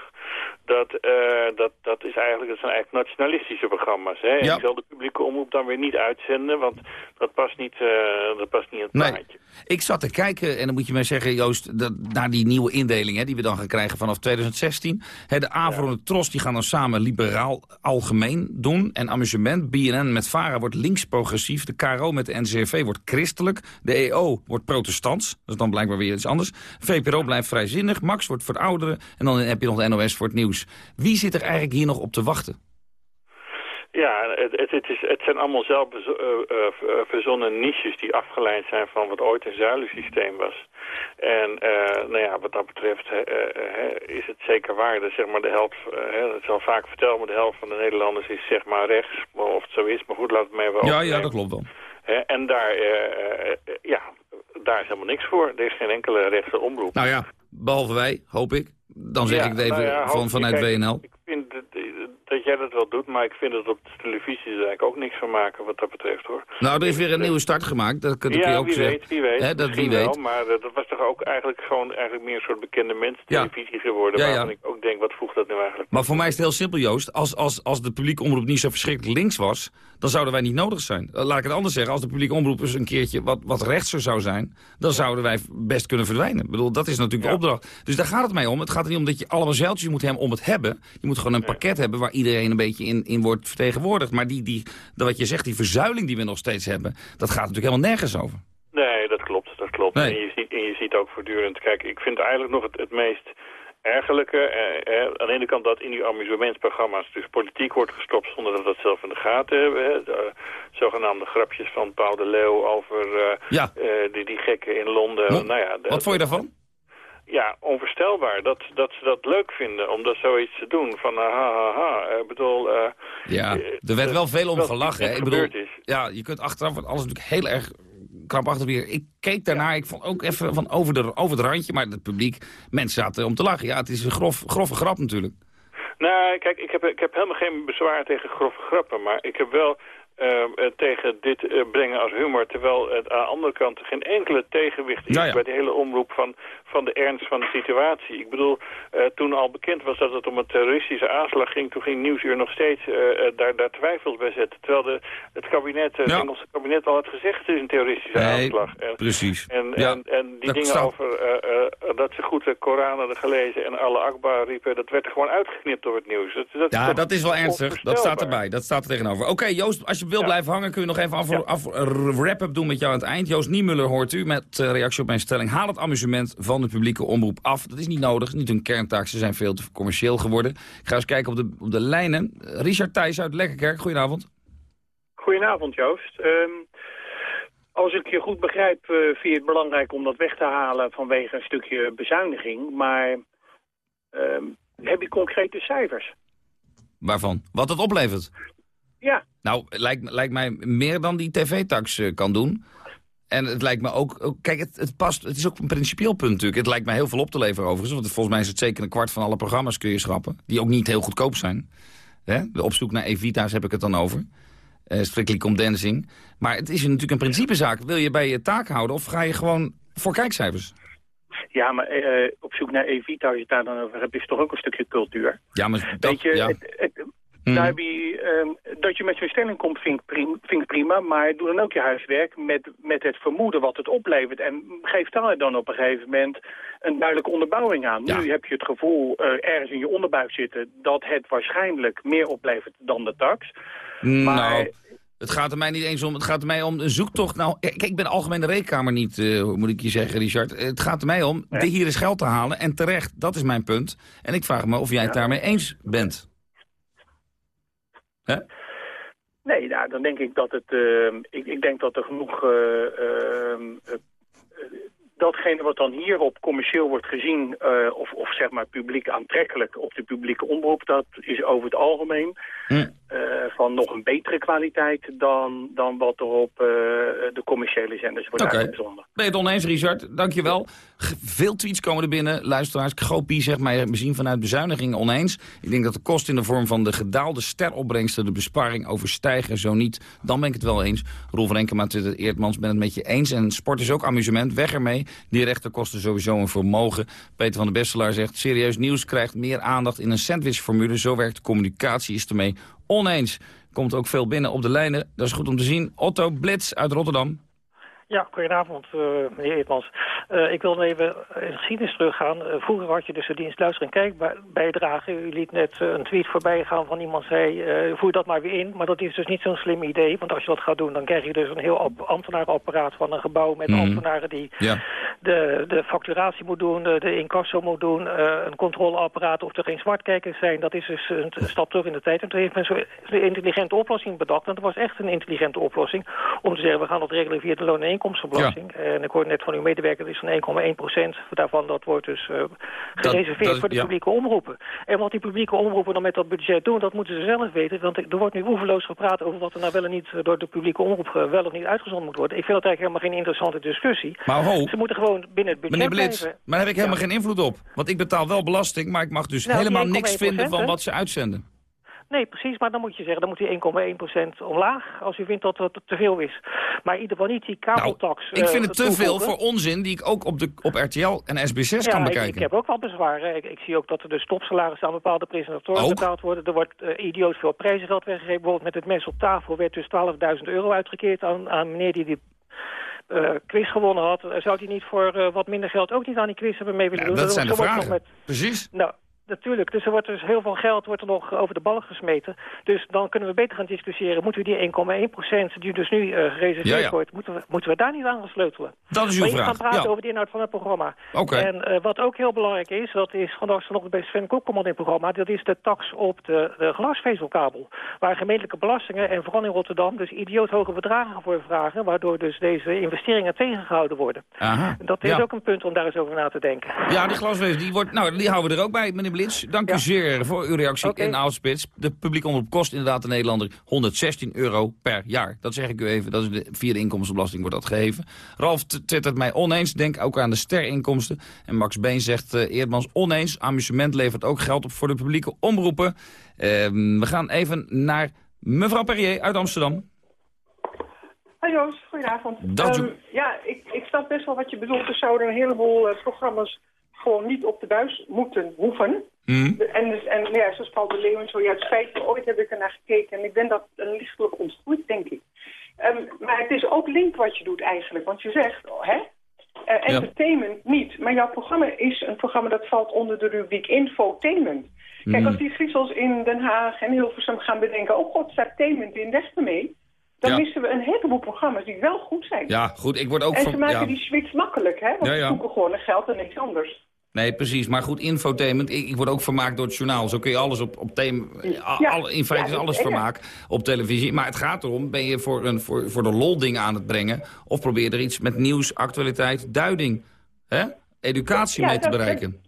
Dat, uh, dat, dat, is eigenlijk, dat zijn eigenlijk nationalistische programma's. Hè? En ja. die zal de publieke omroep dan weer niet uitzenden, want dat past niet, uh, dat past niet in het nee. plaatje. Ik zat te kijken, en dan moet je mij zeggen, Joost, dat, naar die nieuwe indeling hè, die we dan gaan krijgen vanaf 2016. Hè, de AVRO en de TROS die gaan dan samen liberaal algemeen doen. En amusement, BNN met VARA wordt links-progressief. De KRO met de NCRV wordt christelijk. De EO wordt protestants. Dat is dan blijkbaar weer iets anders. VPRO blijft vrijzinnig. Max wordt voor de ouderen. En dan heb je nog de NOS voor het nieuws. Wie zit er eigenlijk hier nog op te wachten? Ja, het, het, het, is, het zijn allemaal zelf uh, uh, verzonnen niches die afgeleid zijn van wat ooit een zuilensysteem was. En uh, nou ja, wat dat betreft is het zeker waar dat zeg maar de helft, het is al vaak verteld, maar de helft van de Nederlanders is zeg maar rechts. Of het zo is, maar goed, laat het mij wel Ja, ja, dat klopt wel. En daar, ja, daar is helemaal niks voor. Er is geen enkele rechtse omroep. Nou ja, behalve wij, hoop ik. Dan zeg ja, ik het even nou ja, van, vanuit kijk, WNL. Ik vind dat, dat jij dat wel doet, maar ik vind dat op de televisie er eigenlijk ook niks van maken wat dat betreft hoor. Nou, er is weer een nieuwe start gemaakt, dat kun ja, je ook wie zeggen. Weet, wie weet, dat wie wel, weet. maar uh, dat was toch ook eigenlijk gewoon eigenlijk meer een soort bekende menstelevisie geworden. Ja, ja. Waarvan ik ook denk, wat voegt dat nu eigenlijk? Maar voor mij is het heel simpel, Joost. Als, als, als de publieke omroep niet zo verschrikkelijk links was... dan zouden wij niet nodig zijn. Uh, laat ik het anders zeggen. Als de publieke omroep eens een keertje wat, wat rechtser zou zijn... dan zouden wij best kunnen verdwijnen. Ik bedoel, dat is natuurlijk de opdracht. Dus daar gaat het mij om. Het gaat er niet om dat je allemaal zeiltjes moet hebben om het hebben. Je moet gewoon een pakket hebben waar iedereen een beetje in, in wordt vertegenwoordigd. Maar die, die, wat je zegt, die verzuiling die we nog steeds hebben... dat gaat natuurlijk helemaal nergens over. Nee, dat klopt. Dat klopt. Nee. En, je ziet, en je ziet ook voortdurend... Kijk, ik vind eigenlijk nog het, het meest ergerlijke... Eh, eh, aan de ene kant dat in die amusementsprogramma's... dus politiek wordt gestopt zonder dat we dat zelf in de gaten hebben. Hè. De, uh, zogenaamde grapjes van Paul de Leeuw over uh, ja. die, die gekken in Londen. Wat, nou ja, wat vond je daarvan? Ja, onvoorstelbaar dat, dat ze dat leuk vinden om dat zoiets te doen. Van ha ha ha. Ik bedoel... Ja, er werd wel veel om gelachen. Hè? Ik bedoel, is. ja, je kunt achteraf alles natuurlijk heel erg krampachtig weer. Ik keek daarnaar, ja. ik vond ook even van over, de, over het randje, maar het publiek, mensen zaten om te lachen. Ja, het is een grof, grove grap natuurlijk. Nou, kijk, ik heb, ik heb helemaal geen bezwaar tegen grove grappen, maar ik heb wel uh, tegen dit uh, brengen als humor, terwijl het aan de andere kant geen enkele tegenwicht is ja. bij de hele omroep van, van de ernst van de situatie. Ik bedoel, uh, toen al bekend was dat het om een terroristische aanslag ging, toen ging Nieuwsuur nog steeds daar, daar twijfels bij zetten. Terwijl de, het kabinet, het. Engelse kabinet al had gezegd, het is een terroristische nee, aanslag. En, precies. En, ja. en, en die dat dingen staat... over dat ze goed de Koran hadden gelezen en alle Akbar riepen, dat werd er gewoon uitgeknipt door het nieuws. Dat, dat ja, is dat is wel ernstig. Dat staat erbij. Dat staat er tegenover. Oké, okay, Joost, alsjeblieft. je wil blijven hangen, kun je nog even af, af wrap-up doen met jou aan het eind. Joost Niemuller hoort u met uh, reactie op mijn stelling. Haal het amusement van de publieke omroep af. Dat is niet nodig, niet hun kerntaak. Ze zijn veel te commercieel geworden. Ik ga eens kijken op de, op de lijnen. Richard Thijs uit Lekkerkerk, goedenavond. Goedenavond Joost. Um, als ik je goed begrijp, uh, vind je het belangrijk om dat weg te halen vanwege een stukje bezuiniging. Maar um, heb je concrete cijfers? Waarvan? Wat het oplevert? Ja. Nou, lijkt, lijkt mij meer dan die tv-tax uh, kan doen. En het lijkt me ook... kijk, het, het, past, het is ook een principieel punt natuurlijk. Het lijkt mij heel veel op te leveren overigens. Want volgens mij is het zeker een kwart van alle programma's kun je schrappen. Die ook niet heel goedkoop zijn. Hè? De opzoek naar Evita's heb ik het dan over. Uh, strictly condensing. Maar het is natuurlijk een principezaak. Wil je bij je taak houden of ga je gewoon voor kijkcijfers? Ja, maar uh, op zoek naar Evita, als je het daar dan over hebt, is toch ook een stukje cultuur. Ja, maar dat, Weet je, ja. het, het, mm. je, uh, dat je met zo'n stelling komt, vind ik, prima, vind ik prima. Maar doe dan ook je huiswerk met, met het vermoeden wat het oplevert. En geef daar dan op een gegeven moment een duidelijke onderbouwing aan. Ja. Nu heb je het gevoel uh, ergens in je onderbuik zitten dat het waarschijnlijk meer oplevert dan de tax. Maar... Nou. Het gaat er mij niet eens om. Het gaat er mij om een zoektocht. Nou, kijk, ik ben de algemene rekenkamer niet, uh, moet ik je zeggen, Richard. Het gaat er mij om nee. hier is geld te halen. En terecht, dat is mijn punt. En ik vraag me of jij het ja. daarmee eens bent. Hè? Nee, nou, dan denk ik dat het... Uh, ik, ik, denk dat er genoeg... Uh, datgene wat dan hierop commercieel wordt gezien, uh, of, of zeg maar publiek aantrekkelijk op de publieke omroep, dat is over het algemeen hm. uh, van nog een betere kwaliteit dan, dan wat er op uh, de commerciële zenders wordt okay. uitgezonden. Ben je het oneens, Richard? Dankjewel. Veel tweets komen er binnen. Luisteraars, Gopie zegt mij, zien vanuit bezuinigingen oneens. Ik denk dat de kosten in de vorm van de gedaalde steropbrengsten de besparing overstijgen. Zo niet, dan ben ik het wel eens. Roel van Enkema, Twitter, Eertmans, ben het met je eens. En sport is ook amusement, weg ermee. Die rechten kosten sowieso een vermogen. Peter van der Bestelaar zegt, serieus nieuws krijgt meer aandacht in een sandwichformule. Zo werkt de communicatie, is ermee oneens. Komt ook veel binnen op de lijnen, dat is goed om te zien. Otto Blitz uit Rotterdam. Ja, goedenavond, uh, meneer Eetmans. Uh, ik wil even in de geschiedenis teruggaan. Uh, vroeger had je dus de dienst luister- en kijkbijdrage. U liet net een tweet voorbij gaan van iemand zei... voer dat maar weer in. Maar dat is dus niet zo'n slim idee. Want als je dat gaat doen, dan krijg je dus een heel ambtenarenapparaat van een gebouw... met mm. ambtenaren die ja. de, de facturatie moet doen, de, de incasso moet doen... een controleapparaat of er geen zwartkijkers zijn. Dat is dus een stap terug in de tijd. En toen heeft men zo'n intelligente oplossing bedacht. En dat was echt een intelligente oplossing. Om te zeggen, we gaan dat regelen via de loon- inkomstenbelasting. Ja. En ik hoorde net van uw medewerker, dat is van 1,1 procent daarvan. Dat wordt dus uh, gereserveerd dat, dat, voor de ja. publieke omroepen. En wat die publieke omroepen dan met dat budget doen, dat moeten ze zelf weten. Want er wordt nu oeverloos gepraat over wat er nou wel en niet door de publieke omroep wel of niet uitgezonden moet worden. Ik vind dat eigenlijk helemaal geen interessante discussie. Maar ho, ze moeten gewoon binnen het budget Meneer Blitz, blijven. maar daar heb ik helemaal ja. geen invloed op. Want ik betaal wel belasting, maar ik mag dus nou, helemaal niks vinden van wat ze uitzenden. Nee, precies, maar dan moet je zeggen, dan moet die 1,1% omlaag als u vindt dat dat te veel is. Maar in ieder geval niet die kabeltax. Nou, ik vind het uh, te veel voor onzin die ik ook op, de, op RTL en SB6 ja, kan bekijken. Ik, ik heb ook wel bezwaren. Ik, ik, zie ook dat er dus topsalarissen aan bepaalde presentatoren betaald worden. Er wordt uh, idioot veel prijzengeld weggegeven. Bijvoorbeeld met het mes op tafel werd dus 12.000 euro uitgekeerd aan, aan meneer die die uh, quiz gewonnen had. Zou hij niet voor uh, wat minder geld ook niet aan die quiz hebben mee willen ja, doen? Dat zijn de vragen, met... precies. Nou, Natuurlijk, dus er wordt dus heel veel geld wordt er nog over de ballen gesmeten. Dus dan kunnen we beter gaan discussiëren. Moeten we die 1,1 procent die dus nu uh, gereserveerd ja, ja. wordt, moeten we, moeten we daar niet aan sleutelen? Dat is uw vraag. We gaan praten ja. over de inhoud van het programma. Okay. En uh, wat ook heel belangrijk is, dat is vandaag nog bij Sven Kokkelman in het programma, dat is de tax op de, de glasvezelkabel. Waar gemeentelijke belastingen en vooral in Rotterdam dus idioot hoge bedragen voor vragen, waardoor dus deze investeringen tegengehouden worden. Aha. Dat is ook een punt om daar eens over na te denken. Ja, die glasvezel, die, wordt, nou, die houden we er ook bij, meneer Blitz. Dank ja. u zeer voor uw reactie okay. in Outspits. De publieke omroep kost inderdaad de Nederlander 116 euro per jaar. Dat zeg ik u even. Dat is de, via de inkomstenbelasting wordt dat gegeven. Ralf twittert mij oneens. Denk ook aan de sterinkomsten. En Max Been zegt uh, Eerdmans oneens. Amusement levert ook geld op voor de publieke omroepen. Uh, we gaan even naar mevrouw Perrier uit Amsterdam. Hi Joost, goedenavond. Um, ja, ik, ik snap best wel wat je bedoelt. Er zouden een heleboel uh, programma's gewoon niet op de buis moeten hoeven. Mm. En, dus, en ja, zoals Paul de Leeuw en zo, ja, het spijt me, ooit heb ik er naar gekeken. En ik ben dat een lichtelijk ontgroeid, denk ik. Um, maar het is ook link wat je doet eigenlijk. Want je zegt, hè, uh, entertainment ja. niet. Maar jouw programma is een programma dat valt onder de rubriek infotainment. Kijk, mm. als die griezels in Den Haag en Hilversum gaan bedenken... oh god, entertainment in, weg ermee. Dan Ja. missen we een heleboel programma's die wel goed zijn. Ja, goed, ik word ook... en van- ze maken ja. die switch makkelijk, hè? Want ja. ze zoeken gewoon geld en niks anders. Nee, precies. Maar goed, infotainment. Ik, ik word ook vermaakt door het journaal. Zo kun je alles op, op thema... Ja. al- in feite Ja, is alles vermaak op televisie. Maar het gaat erom, ben je voor, een, voor, voor de lol dingen aan het brengen... of probeer je er iets met nieuws, actualiteit, duiding, hè? educatie Ja, mee te dat- bereiken.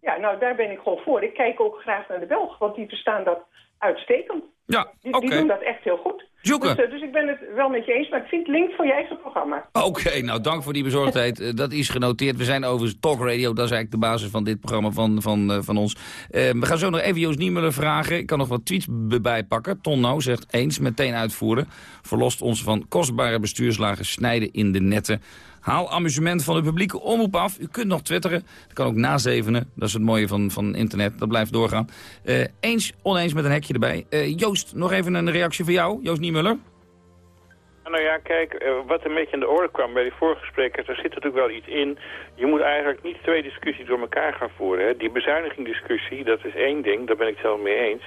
Ja, nou, daar ben ik gewoon voor. Ik kijk ook graag naar de Belgen, want die verstaan dat uitstekend. Ja, Die, doen dat echt heel goed. Dus, eh, dus ik ben het wel met je eens, maar ik vind link voor je eigen programma. Oké, nou dank voor die bezorgdheid. Eh, dat is genoteerd. We zijn overigens Talk Radio. Dat is eigenlijk de basis van dit programma van, van, eh, van ons. We gaan zo nog even Joost Niemuller vragen. Ik kan nog wat tweets erbij pakken. Tonno zegt eens, meteen uitvoeren. Verlost ons van kostbare bestuurslagen snijden in de netten. Haal amusement van de publieke omroep af. U kunt nog twitteren. Dat kan ook na zevenen. Dat is het mooie van, van internet. Dat blijft doorgaan. Eh, eens, oneens met een hekje erbij. Eh, Joost, nog even een reactie van jou. Joost Niemuller. Nou ja, kijk, eh, wat een beetje in de orde kwam bij die vorige sprekers, daar zit natuurlijk wel iets in. Je moet eigenlijk niet twee discussies door elkaar gaan voeren. Hè. Die bezuinigingdiscussie, dat is één ding, daar ben ik het zelf mee eens.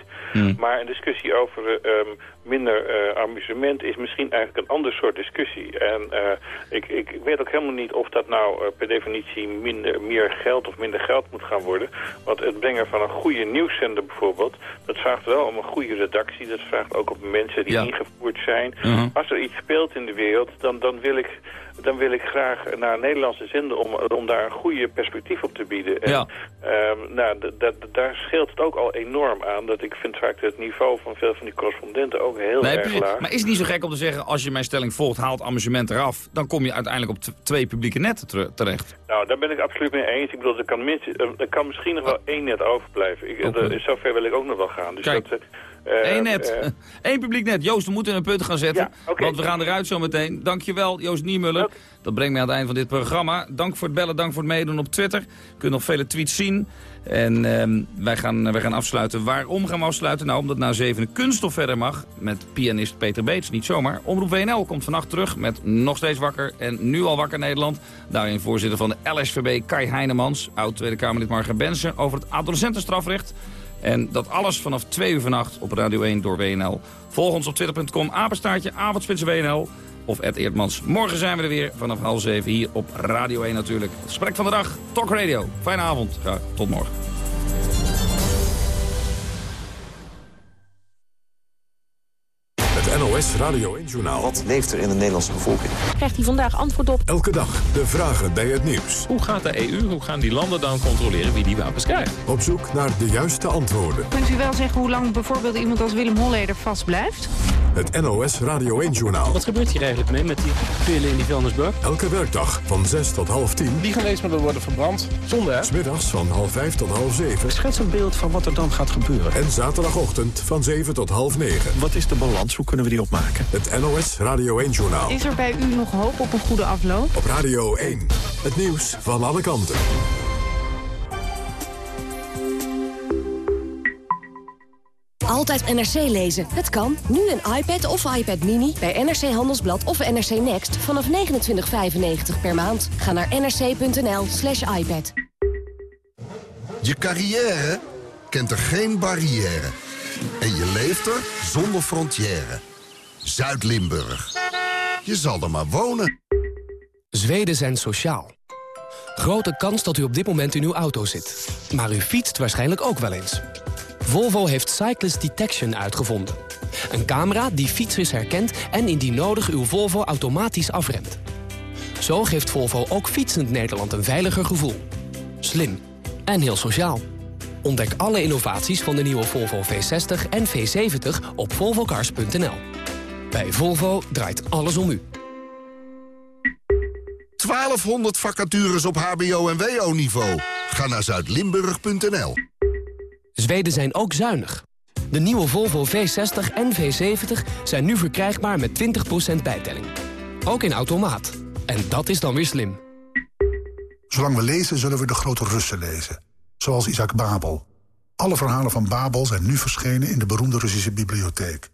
Maar een discussie over eh, ehm, minder eh, amusement is misschien eigenlijk een ander soort discussie. En eh, ik, ik, weet ook helemaal niet of dat nou per definitie minder, meer geld of minder geld moet gaan worden. Want het brengen van een goede nieuwszender bijvoorbeeld, dat vraagt wel om een goede redactie. Dat vraagt ook op mensen die Ja. ingevoerd zijn. Mhm. Als er iets speelt in de wereld, dan, dan, wil, ik, dan wil ik graag naar Nederlandse zender om, om daar een goede perspectief op te bieden. En, Ja. nou, d- daar scheelt het ook al enorm aan. Dat ik vind vaak het niveau van veel van die correspondenten ook heel Nee, erg laag. Maar is het niet zo gek om te zeggen, als je mijn stelling volgt, haalt amusement eraf. Dan kom je uiteindelijk op twee publieke netten ter- terecht. Nou, daar ben ik absoluut mee eens. Ik bedoel, er kan, er misschien nog wel één net overblijven. Ik, er- zover wil ik ook nog wel gaan. Dus Kijk. dat, eh, Eén net. eh, Eén publiek net. Joost, we moeten een punt gaan zetten. Want we gaan eruit zometeen. Dankjewel, Joost Niemuller. Dat brengt mij aan het einde van dit programma. Dank voor het bellen, dank voor het meedoen op Twitter. Je kunt nog vele tweets zien. En ehm, wij, gaan, wij gaan afsluiten. Waarom gaan we afsluiten? Nou, omdat na zeven kunststof verder mag. Met pianist Peter Beets, niet zomaar. Omroep WNL komt vannacht terug met Nog Steeds Wakker. En Nu Al Wakker Nederland. Daarin voorzitter van de LSVB Kai Heinemans. Oud Tweede Kamerlid Marga Bensen. Over het adolescentenstrafrecht. En dat alles vanaf 2 uur vannacht op Radio 1 door WNL. Volg ons op twitter.com, apenstaartje, avondspitsen WNL. Of Ed Eertmans. Morgen zijn we er weer vanaf half 7 hier op Radio 1 natuurlijk. Het gesprek van de dag, Talk Radio. Fijne avond. Graag tot morgen. NOS Radio 1-journaal. Wat leeft er in de Nederlandse bevolking? Krijgt hij vandaag antwoord op. Elke dag de vragen bij het nieuws. Hoe gaat de EU, hoe gaan die landen dan controleren wie die wapens krijgt? Op zoek naar de juiste antwoorden. Kunt u wel zeggen hoe lang bijvoorbeeld iemand als Willem Holleder vastblijft? Het NOS Radio 1-journaal. Wat gebeurt hier eigenlijk mee met die pillen in die vuilnisbak? Elke werkdag van 6 tot half 10. Die geneesmiddelen worden verbrand. Zonde, hè? Smiddags van half 5 tot half 7. Schets een beeld van wat er dan gaat gebeuren. En zaterdagochtend van 7 tot half 9. Wat is de balans? Hoe kunnen we die opmaken? Het NOS Radio 1-journaal. Is er bij u nog hoop op een goede afloop? Op Radio 1. Het nieuws van alle kanten. Altijd NRC lezen. Het kan. Nu een iPad of iPad Mini bij NRC Handelsblad of NRC Next vanaf 29,95 per maand. Ga naar nrc.nl slash iPad. Je carrière kent er geen barrière. En je leeft er zonder frontière. Zuid-Limburg. Je zal er maar wonen. Zweden zijn sociaal. Grote kans dat u op dit moment in uw auto zit. Maar u fietst waarschijnlijk ook wel eens. Volvo heeft Cyclist Detection uitgevonden. Een camera die fietsers herkent en indien nodig uw Volvo automatisch afremt. Zo geeft Volvo ook fietsend Nederland een veiliger gevoel. Slim en heel sociaal. Ontdek alle innovaties van de nieuwe Volvo V60 en V70 op volvocars.nl. Bij Volvo draait alles om u. 1200 vacatures op hbo- en wo-niveau. Ga naar zuidlimburg.nl. Zweden zijn ook zuinig. De nieuwe Volvo V60 en V70 zijn nu verkrijgbaar met 20% bijtelling. Ook in automaat. En dat is dan weer slim. Zolang we lezen, zullen we de grote Russen lezen. Zoals Isaac Babel. Alle verhalen van Babel zijn nu verschenen in de beroemde Russische bibliotheek.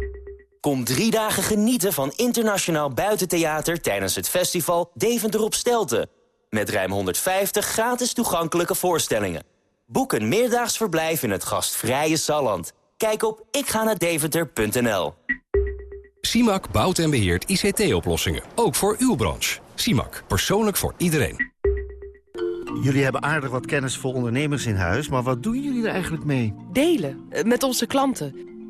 Kom drie dagen genieten van internationaal buitentheater tijdens het festival Deventer op Stelten. Met ruim 150 gratis toegankelijke voorstellingen. Boek een meerdaags verblijf in het gastvrije Salland. Kijk op ikga CIMAC bouwt en beheert ICT-oplossingen. Ook voor uw branche. CIMAC. Persoonlijk voor iedereen. Jullie hebben aardig wat kennis voor ondernemers in huis, maar wat doen jullie er eigenlijk mee? Delen, eh, met onze klanten.